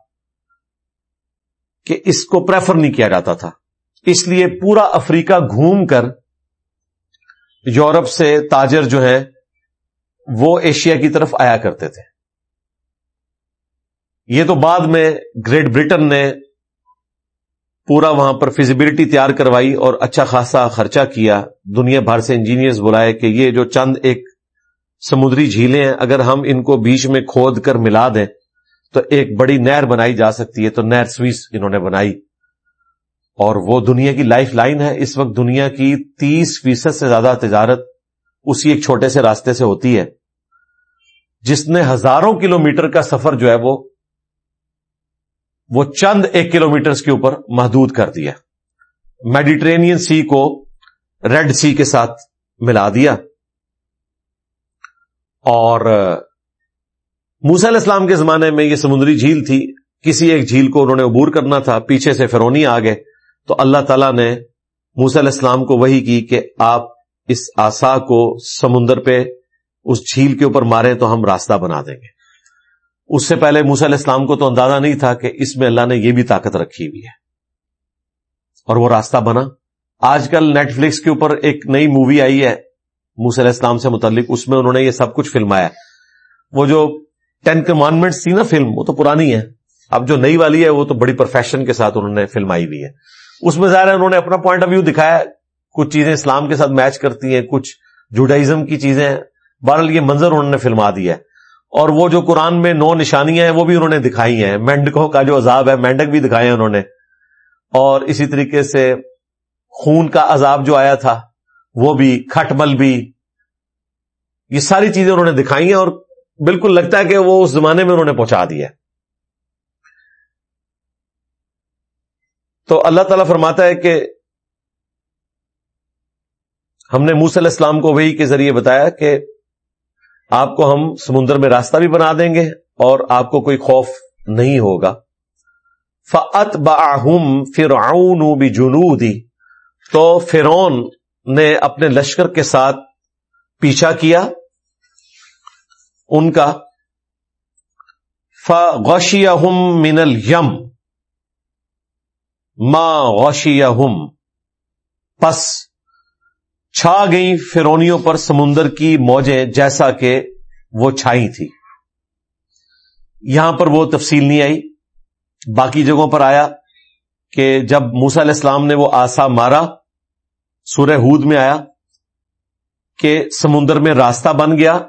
کہ اس کو پریفر نہیں کیا جاتا تھا۔ اس لیے پورا افریقہ گھوم کر یورپ سے تاجر جو ہے، وہ ایشیا کی طرف آیا کرتے تھے۔ یہ تو بعد میں گریٹ برٹن نے پورا وہاں پر فیزیبلٹی تیار کروائی اور اچھا خاصا خرچہ کیا۔ دنیا بھر سے انجینئرز بلائے کہ یہ جو چند ایک سمندری جھیلیں ہیں، اگر ہم ان کو بیچ میں کھود کر ملا دیں تو ایک بڑی نہر بنائی جا سکتی ہے، تو نہر سویس انہوں نے بنائی۔ اور وہ دنیا کی لائف لائن ہے، اس وقت دنیا کی تیس فیصد سے زیادہ تجارت اسی ایک چھوٹے سے راستے سے ہوتی ہے۔ جس نے ہزاروں کلو میٹر کا سفر جو ہے وہ وہ چند ایک کلو میٹر کے اوپر محدود کر دیا۔ میڈیٹرینین سی کو ریڈ سی کے ساتھ ملا دیا۔ اور موسا علیہ السلام کے زمانے میں یہ سمندری جھیل تھی۔ کسی ایک جھیل کو انہوں نے عبور کرنا تھا، پیچھے سے فرونی آ گئے۔ تو اللہ تعالیٰ نے موسی علیہ السلام کو وہی کی کہ آپ اس آسا کو سمندر پہ اس جھیل کے اوپر مارے تو ہم راستہ بنا دیں گے۔ اس سے پہلے موسی علیہ السلام کو تو اندازہ نہیں تھا کہ اس میں اللہ نے یہ بھی طاقت رکھی ہوئی ہے۔ اور وہ راستہ بنا۔ آج کل نیٹ فلکس کے اوپر ایک نئی مووی آئی ہے۔ موسی علیہ السلام سے متعلق اس میں انہوں نے یہ سب کچھ فلمایا۔ وہ جو ٹین کمانڈمنٹس تھی نا فلم، وہ تو پرانی ہے اب جو نئی والی ہے، وہ تو بڑی پروفیشن کے ساتھ انہوں نے فلم آئی ہوئی ہے۔ اس میں ظاہر ہے انہوں نے اپنا پوائنٹ آف ویو دکھایا، کچھ چیزیں اسلام کے ساتھ میچ کرتی ہیں، کچھ جوڈائزم کی چیزیں بہرحال یہ منظر انہوں نے فلما دیا ہے۔ اور وہ جو قرآن میں نو نشانیاں ہیں، وہ بھی انہوں نے دکھائی ہیں۔ مینڈکوں کا جو عذاب ہے، مینڈک بھی دکھائے ہیں انہوں نے۔ اور اسی طریقے سے خون کا عذاب جو آیا تھا، وہ بھی کھٹ مل بھی، یہ ساری چیزیں انہوں نے دکھائی ہیں۔ اور بالکل لگتا ہے کہ وہ اس زمانے میں انہوں نے پہنچا دیا تو اللہ تعالیٰ فرماتا ہے کہ ہم نے موسی علیہ السلام کو وہی کے ذریعے بتایا کہ آپ کو ہم سمندر میں راستہ بھی بنا دیں گے اور آپ کو کوئی خوف نہیں ہوگا۔ فت باہم فرعون بھی جنو تو فرون نے اپنے لشکر کے ساتھ پیچھا کیا۔ ان کا فغشی من الیم ما غشی پس چھا گئی فرونیوں پر سمندر کی موجیں جیسا کہ وہ چھائی تھی۔ یہاں پر وہ تفصیل نہیں آئی۔ باقی جگہوں پر آیا کہ جب موسا علیہ السلام نے وہ آسا مارا، سورہ ہود میں آیا کہ سمندر میں راستہ بن گیا۔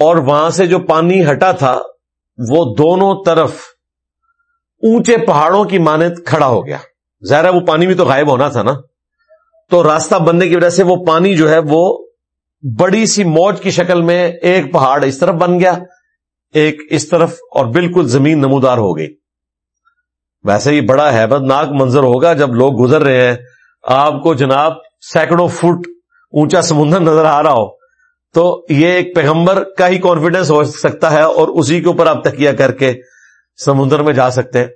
اور وہاں سے جو پانی ہٹا تھا، وہ دونوں طرف اونچے پہاڑوں کی مانت کھڑا ہو گیا۔ ظاہر وہ پانی بھی تو غائب ہونا تھا نا۔ تو راستہ بننے کی وجہ سے وہ پانی جو ہے، وہ بڑی سی موج کی شکل میں ایک پہاڑ اس طرف بن گیا، ایک اس طرف اور بالکل زمین نمودار ہو گئی۔ ویسے ہی بڑا حیبت ناک منظر ہوگا جب لوگ گزر رہے ہیں۔ آپ کو جناب سینکڑوں فٹ اونچا سمندر نظر آ رہا ہو۔ تو یہ ایک پیغمبر کا ہی کانفیڈینس ہو سکتا ہے اور اسی کے اوپر آپ تکیہ کر کے سمندر میں جا سکتے ہیں۔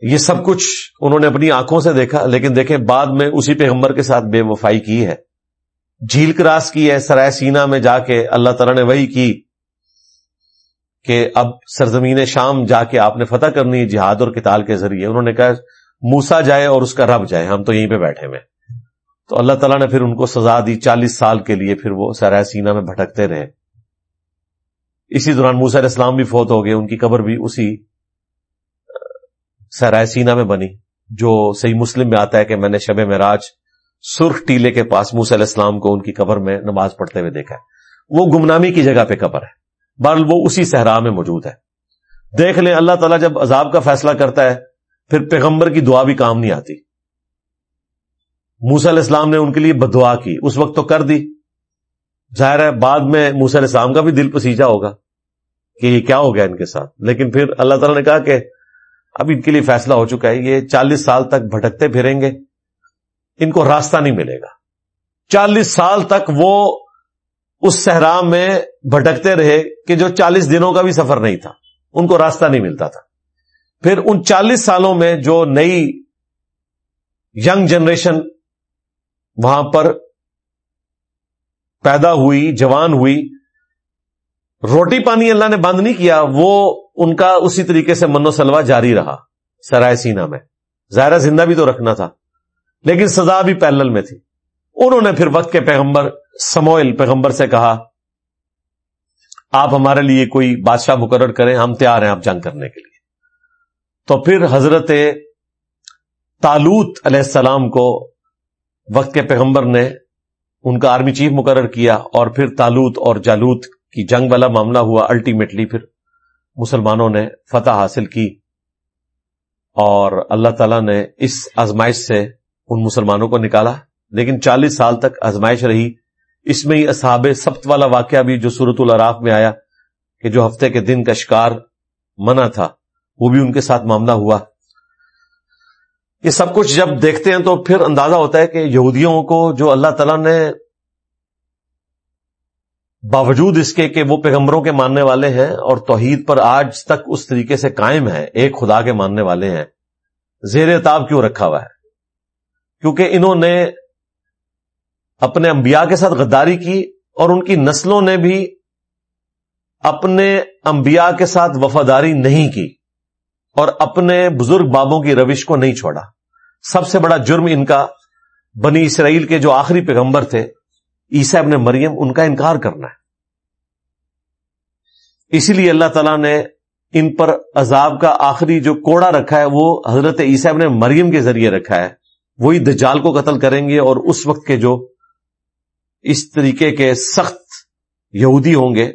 یہ سب کچھ انہوں نے اپنی آنکھوں سے دیکھا، لیکن دیکھیں بعد میں اسی پیغمبر کے ساتھ بے وفائی کی ہے۔ جھیل کراس کی ہے، سرائے سینا میں جا کے اللہ تعالیٰ نے وہی کی کہ اب سرزمین شام جا کے آپ نے فتح کرنی ہے جہاد اور کتال کے ذریعے۔ انہوں نے کہا موسا جائے اور اس کا رب جائے، ہم تو یہیں پہ بیٹھے ہوئے تو اللہ تعالیٰ نے پھر ان کو سزا دی چالیس سال کے لیے، پھر وہ سرائے سینا میں بھٹکتے رہے۔ اسی دوران موسا علیہ السلام بھی فوت ہو گئے، ان کی قبر بھی اسی سرائے سینا میں بنی۔ جو صحیح مسلم میں آتا ہے کہ میں نے شب معراج سرخ ٹیلے کے پاس موسی علیہ السلام کو ان کی قبر میں نماز پڑھتے ہوئے دیکھا ہے۔ وہ گمنامی کی جگہ پہ قبر ہے۔ بال وہ اسی صحرا میں موجود ہے۔ دیکھ لیں، اللہ تعالیٰ جب عذاب کا فیصلہ کرتا ہے، پھر پیغمبر کی دعا بھی کام نہیں آتی۔ موسی علیہ السلام نے ان کے لیے بدعا کی۔ اس وقت تو کر دی۔ ظاہر ہے بعد میں موسی علیہ السلام کا بھی دل پسیجا ہوگا کہ یہ کیا ہو گیا ان کے ساتھ۔ لیکن پھر اللہ تعالیٰ نے کہا کہ اب ان کے لیے فیصلہ ہو چکا ہے، یہ چالیس سال تک بھٹکتے پھریں گے۔ ان کو راستہ نہیں ملے گا۔ چالیس سال تک وہ اس صحرا میں بھٹکتے رہے کہ جو چالیس دنوں کا بھی سفر نہیں تھا۔ ان کو راستہ نہیں ملتا تھا۔ پھر ان چالیس سالوں میں جو نئی ینگ جنریشن وہاں پر پیدا ہوئی، جوان ہوئی۔ روٹی پانی اللہ نے بند نہیں کیا، وہ ان کا اسی طریقے سے من و سلوا جاری رہا، سرائے سینا میں۔ ظاہرہ زندہ بھی تو رکھنا تھا، لیکن سزا بھی پیلل میں تھی۔ انہوں نے پھر وقت کے پیغمبر سموئل، پیغمبر سے کہا، آپ ہمارے لیے کوئی بادشاہ مقرر کریں، ہم تیار ہیں آپ جنگ کرنے کے لیے۔ تو پھر حضرت تالوت علیہ السلام کو وقت کے پیغمبر نے ان کا آرمی چیف مقرر کیا اور پھر تالوت اور جالوت کی جنگ والا معاملہ ہوا الٹیمیٹلی پھر مسلمانوں نے فتح حاصل کی اور اللہ تعالی نے اس آزمائش سے ان مسلمانوں کو نکالا۔ لیکن چالیس سال تک آزمائش رہی۔ اس میں ہی اصحاب سبت والا واقعہ بھی جو سورت العراف میں آیا کہ جو ہفتے کے دن کا شکار منع تھا، وہ بھی ان کے ساتھ معاملہ ہوا۔ یہ سب کچھ جب دیکھتے ہیں تو پھر اندازہ ہوتا ہے کہ یہودیوں کو جو اللہ تعالیٰ نے باوجود اس کے کہ وہ پیغمبروں کے ماننے والے ہیں اور توحید پر آج تک اس طریقے سے قائم ہے ایک خدا کے ماننے والے ہیں، زیر تاب کیوں رکھا ہوا ہے؟ کیونکہ انہوں نے اپنے انبیاء کے ساتھ غداری کی اور ان کی نسلوں نے بھی اپنے انبیاء کے ساتھ وفاداری نہیں کی۔ اور اپنے بزرگ بابوں کی روش کو نہیں چھوڑا۔ سب سے بڑا جرم ان کا بنی اسرائیل کے جو آخری پیغمبر تھے، عیسیٰ ابن مریم، ان کا انکار کرنا ہے۔ اسی لیے اللہ تعالیٰ نے ان پر عذاب کا آخری جو کوڑا رکھا ہے، وہ حضرت عیسیٰ ابن مریم کے ذریعے رکھا ہے۔ وہی دجال کو قتل کریں گے اور اس وقت کے جو اس طریقے کے سخت یہودی ہوں گے،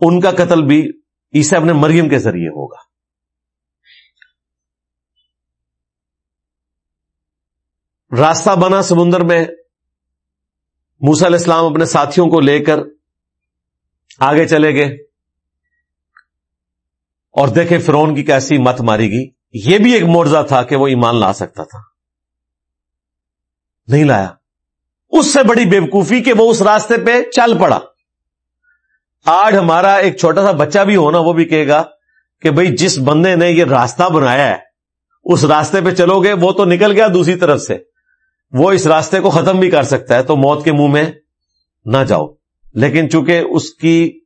ان کا قتل بھی عیسیٰ ابن مریم کے ذریعے ہوگا۔ راستہ بنا سمندر میں موسا علیہ السلام اپنے ساتھیوں کو لے کر آگے چلے گئے اور دیکھے فرون کی کیسی مت ماری گئی۔ یہ بھی ایک مورزہ تھا کہ وہ ایمان لا سکتا تھا۔ نہیں لایا۔ اس سے بڑی بےوقوفی کہ وہ اس راستے پہ چل پڑا۔ آج ہمارا ایک چھوٹا سا بچہ بھی ہونا وہ بھی کہے گا کہ بھئی جس بندے نے یہ راستہ بنایا ہے، اس راستے پہ چلو گے، وہ تو نکل گیا دوسری طرف سے۔ وہ اس راستے کو ختم بھی کر سکتا ہے تو موت کے منہ میں نہ جاؤ۔ لیکن چونکہ اس کی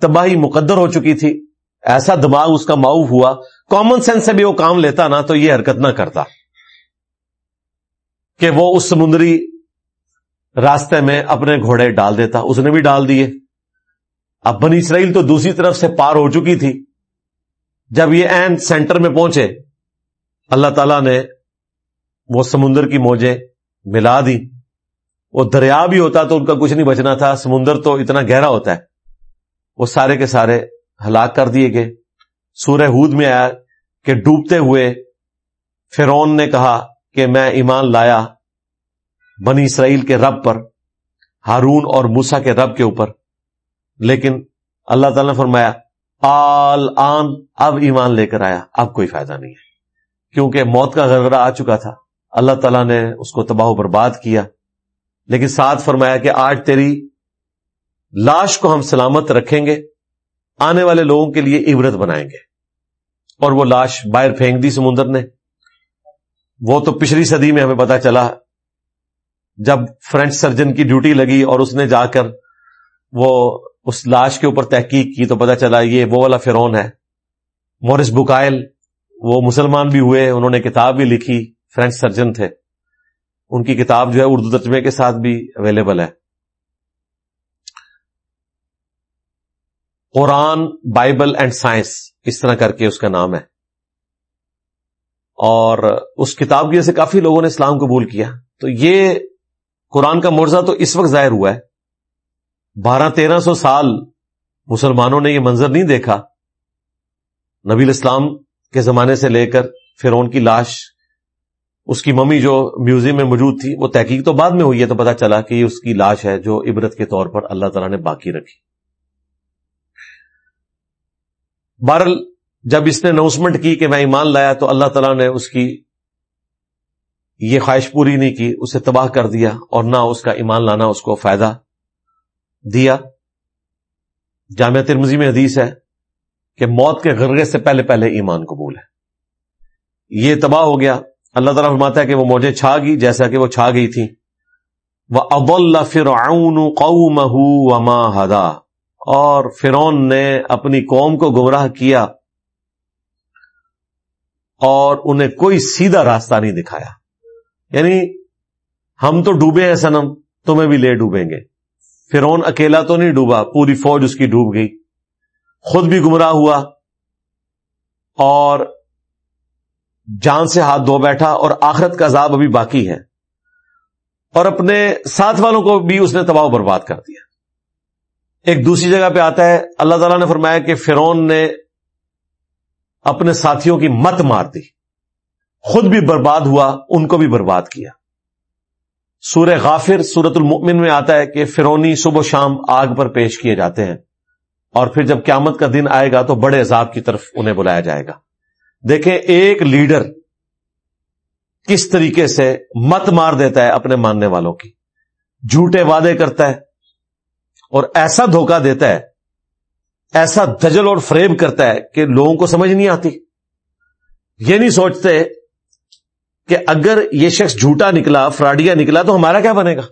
تباہی مقدر ہو چکی تھی، ایسا دماغ اس کا معاف ہوا کامن سینس سے بھی وہ کام لیتا نا تو یہ حرکت نہ کرتا۔ کہ وہ اس سمندری راستے میں اپنے گھوڑے ڈال دیتا، اس نے بھی ڈال دیے۔ اب بنی اسرائیل تو دوسری طرف سے پار ہو چکی تھی۔ جب یہ این سینٹر میں پہنچے، اللہ تعالی نے وہ سمندر کی موجیں ملا دی۔ وہ دریا بھی ہوتا تو ان کا کچھ نہیں بچنا تھا، سمندر تو اتنا گہرا ہوتا ہے۔ وہ سارے کے سارے ہلاک کر دیے گئے۔ سورہ ہود میں آیا کہ ڈوبتے ہوئے فرون نے کہا کہ میں ایمان لایا بنی اسرائیل کے رب پر، ہارون اور موسا کے رب کے اوپر۔ لیکن اللہ تعالی نے فرمایا، آل آن، اب ایمان لے کر آیا، اب کوئی فائدہ نہیں ہے۔ کیونکہ موت کا غرغرہ آ چکا تھا۔ اللہ تعالیٰ نے اس کو تباہ و برباد کیا۔ لیکن ساتھ فرمایا کہ آج تیری لاش کو ہم سلامت رکھیں گے، آنے والے لوگوں کے لیے عبرت بنائیں گے۔ اور وہ لاش باہر پھینک دی سمندر نے۔ وہ تو پچھلی صدی میں ہمیں پتا چلا، جب فرینچ سرجن کی ڈیوٹی لگی اور اس نے جا کر وہ اس لاش کے اوپر تحقیق کی تو پتا چلا یہ وہ والا فرون ہے۔ مورس بکائل وہ مسلمان بھی ہوئے، انہوں نے کتاب بھی لکھی۔ فرینچ سرجن تھے۔ ان کی کتاب جو ہے اردو ترجمے کے ساتھ بھی اویلیبل ہے۔ قرآن بائبل اینڈ سائنس اس طرح کر کے اس کا نام ہے۔ اور اس کتاب کی وجہ سے کافی لوگوں نے اسلام قبول کیا۔ تو یہ قرآن کا مرزا تو اس وقت ظاہر ہوا ہے۔ بارہ تیرہ سو سال مسلمانوں نے یہ منظر نہیں دیکھا۔ نبی الاسلام کے زمانے سے لے کر فرون کی لاش اس کی ممی جو میوزیم میں موجود تھی، وہ تحقیق تو بعد میں ہوئی ہے تو پتا چلا کہ یہ اس کی لاش ہے جو عبرت کے طور پر اللہ تعالیٰ نے باقی رکھی۔ بہرل جب اس نے اناؤنسمنٹ کی کہ میں ایمان لایا تو اللہ تعالیٰ نے اس کی یہ خواہش پوری نہیں کی، اسے تباہ کر دیا اور نہ اس کا ایمان لانا اس کو فائدہ دیا۔ جامعہ ترمزی میں حدیث ہے کہ موت کے غرغے سے پہلے پہلے ایمان قبول ہے۔ یہ تباہ ہو گیا۔ اللہ تعالیٰ فرماتا ہے کہ وہ موجے چھا گئی جیسا کہ وہ چھا گئی تھی وہ اب اللہ فرعون وما ہدا۔ اور فرون نے اپنی قوم کو گمراہ کیا اور انہیں کوئی سیدھا راستہ نہیں دکھایا۔ یعنی ہم تو ڈوبے ہیں سنم تمہیں بھی لے ڈوبیں گے۔ فرون اکیلا تو نہیں ڈوبا، پوری فوج اس کی ڈوب گئی۔ خود بھی گمراہ ہوا اور جان سے ہاتھ دھو بیٹھا اور آخرت کا عذاب ابھی باقی ہے۔ اور اپنے ساتھ والوں کو بھی اس نے تباہ برباد کر دیا۔ ایک دوسری جگہ پہ آتا ہے۔ اللہ تعالیٰ نے فرمایا کہ فرون نے اپنے ساتھیوں کی مت مار دی۔ خود بھی برباد ہوا، ان کو بھی برباد کیا۔ سورہ غافر سورت المؤمن میں آتا ہے کہ فرونی صبح و شام آگ پر پیش کیے جاتے ہیں اور پھر جب قیامت کا دن آئے گا تو بڑے عذاب کی طرف انہیں بلایا جائے گا۔ دیکھیں ایک لیڈر کس طریقے سے مت مار دیتا ہے اپنے ماننے والوں کی۔ جھوٹے وعدے کرتا ہے اور ایسا دھوکہ دیتا ہے، ایسا دجل اور فریب کرتا ہے کہ لوگوں کو سمجھ نہیں آتی۔ یہ نہیں سوچتے کہ اگر یہ شخص جھوٹا نکلا، فراڈیا نکلا تو ہمارا کیا بنے گا؟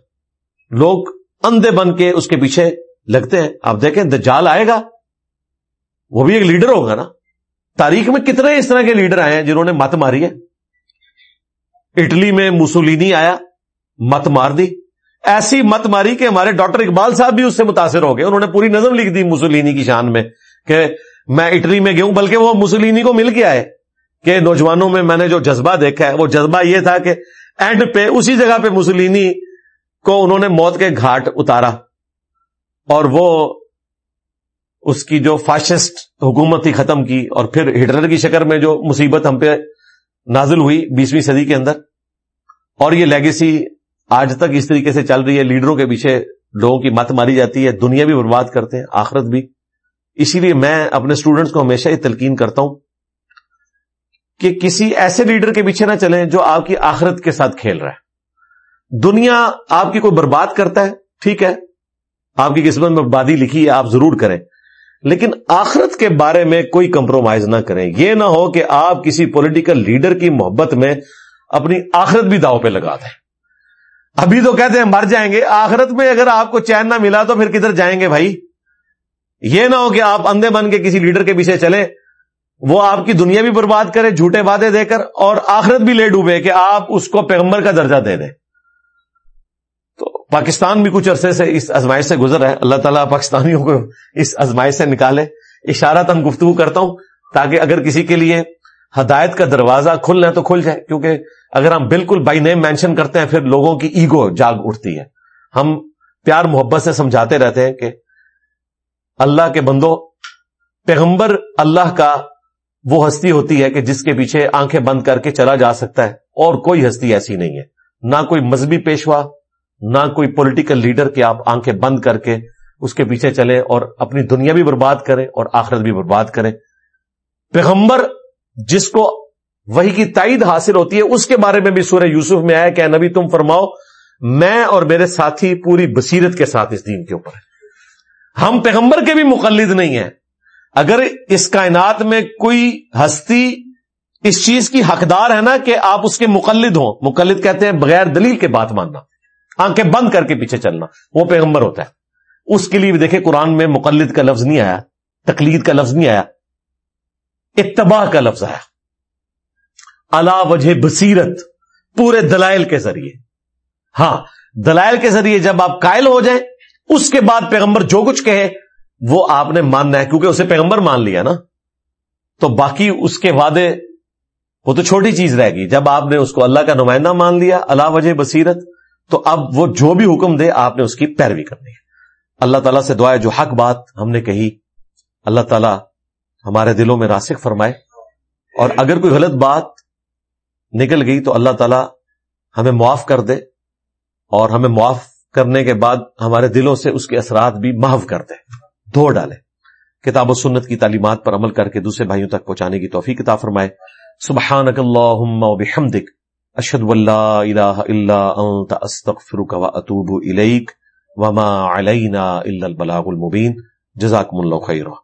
لوگ اندھے بن کے اس کے پیچھے لگتے ہیں۔ آپ دیکھیں، دجال آئے گا، وہ بھی ایک لیڈر ہوگا نا۔ تاریخ میں کتنے اس طرح کے لیڈر آئے ہیں جنہوں نے مت ماری ہے؟ اٹلی میں مسولینی آیا، مت مار دی۔ ایسی مت ماری کہ ہمارے ڈاکٹر اقبال صاحب بھی اس سے متاثر ہو گئے۔ انہوں نے پوری نظم لکھ دی مسولینی کی شان میں کہ میں اٹلی میں گیا ہوں، بلکہ وہ مسولینی کو مل کے آئے کہ نوجوانوں میں میں نے جو جذبہ دیکھا ہے، وہ جذبہ یہ تھا کہ اینڈ پہ اسی جگہ پہ مسولینی کو انہوں نے موت کے گھاٹ اتارا اور وہ اس کی جو فاشسٹ حکومت ہی ختم کی اور پھر ہٹلر کی شکر میں جو مصیبت ہم پہ نازل ہوئی بیسویں صدی کے اندر، اور یہ لیگیسی آج تک اس طریقے سے چل رہی ہے، لیڈروں کے پیچھے لوگوں کی مت ماری جاتی ہے، دنیا بھی برباد کرتے ہیں، آخرت بھی۔ اسی لیے میں اپنے اسٹوڈنٹس کو ہمیشہ یہ تلقین کرتا ہوں کہ کسی ایسے لیڈر کے پیچھے نہ چلیں جو آپ کی آخرت کے ساتھ کھیل رہا ہے۔ دنیا آپ کی کوئی برباد کرتا ہے، ٹھیک ہے، آپ کی قسمت میں بربادی لکھی ہے، آپ ضرور کریں۔ لیکن آخرت کے بارے میں کوئی کمپرومائز نہ کریں۔ یہ نہ ہو کہ آپ کسی پولیٹیکل لیڈر کی محبت میں اپنی آخرت بھی داؤ پہ لگا دیں۔ ابھی تو کہتے ہیں مر جائیں گے۔ آخرت میں اگر آپ کو چین نہ ملا تو پھر کدھر جائیں گے بھائی؟ یہ نہ ہو کہ آپ اندھے بن کے کسی لیڈر کے پیچھے چلے وہ آپ کی دنیا بھی برباد کرے، جھوٹے وعدے دے کر اور آخرت بھی لے ڈوبے کہ آپ اس کو پیغمبر کا درجہ دے دیں۔ پاکستان بھی کچھ عرصے سے اس ازمائش سے گزر ہے اللہ تعالیٰ پاکستانیوں کو اس ازمائش سے نکالے۔ اشارہ تن گفتگو کرتا ہوں تاکہ اگر کسی کے لیے ہدایت کا دروازہ کھل رہے تو کھل جائے۔ کیونکہ اگر ہم بالکل بائی نیم مینشن کرتے ہیں، پھر لوگوں کی ایگو جاگ اٹھتی ہے۔ ہم پیار محبت سے سمجھاتے رہتے ہیں کہ اللہ کے بندوں، پیغمبر اللہ کا وہ ہستی ہوتی ہے کہ جس کے پیچھے آنکھیں بند کر کے چلا جا سکتا ہے۔ اور کوئی ہستی ایسی نہیں ہے۔ نہ کوئی مذہبی پیشوا نہ کوئی پولیٹیکل لیڈر کہ آپ آنکھیں بند کر کے اس کے پیچھے چلے اور اپنی دنیا بھی برباد کریں اور آخرت بھی برباد کریں پیغمبر جس کو وہی کی تائید حاصل ہوتی ہے، اس کے بارے میں بھی سورہ یوسف میں آیا کہ نبی تم فرماؤ، میں اور میرے ساتھی پوری بصیرت کے ساتھ اس دین کے اوپر ہیں۔ ہم پیغمبر کے بھی مقلد نہیں ہیں۔ اگر اس کائنات میں کوئی ہستی اس چیز کی حقدار ہے نا کہ آپ اس کے مقلد ہوں، مقلد کہتے ہیں بغیر دلیل کے بات ماننا۔ آنکھیں بند کر کے پیچھے چلنا، وہ پیغمبر ہوتا ہے۔ اس کے لیے بھی دیکھیں، قرآن میں مقلد کا لفظ نہیں آیا، تقلید کا لفظ نہیں آیا، اتباع کا لفظ آیا۔ اللہ وجہ بصیرت، پورے دلائل کے ذریعے۔ ہاں دلائل کے ذریعے جب آپ قائل ہو جائیں، اس کے بعد پیغمبر جو کچھ کہے، وہ آپ نے ماننا ہے، کیونکہ اسے پیغمبر مان لیا نا۔ تو باقی اس کے وعدے، وہ تو چھوٹی چیز رہے گی جب آپ نے اس کو اللہ کا نمائندہ مان لیا اللہ وجہ بصیرت تو اب وہ جو بھی حکم دے، آپ نے اس کی پیروی کرنی ہے۔ اللہ تعالیٰ سے دعائے جو حق بات ہم نے کہی، اللہ تعالیٰ ہمارے دلوں میں راسک فرمائے۔ اور اگر کوئی غلط بات نکل گئی تو اللہ تعالیٰ ہمیں معاف کر دے۔ اور ہمیں معاف کرنے کے بعد ہمارے دلوں سے اس کے اثرات بھی محو کر دے۔ دھو ڈالے۔ کتاب و سنت کی تعلیمات پر عمل کر کے دوسرے بھائیوں تک پہنچانے کی توفیق کتاب فرمائے۔ سبحانک اللہم و بحمدک۔ اشد واللہ الہ الا انت استغفرک و اتوب الیک وما علینا الا البلاغ المبین جزاکم اللہ خیرہ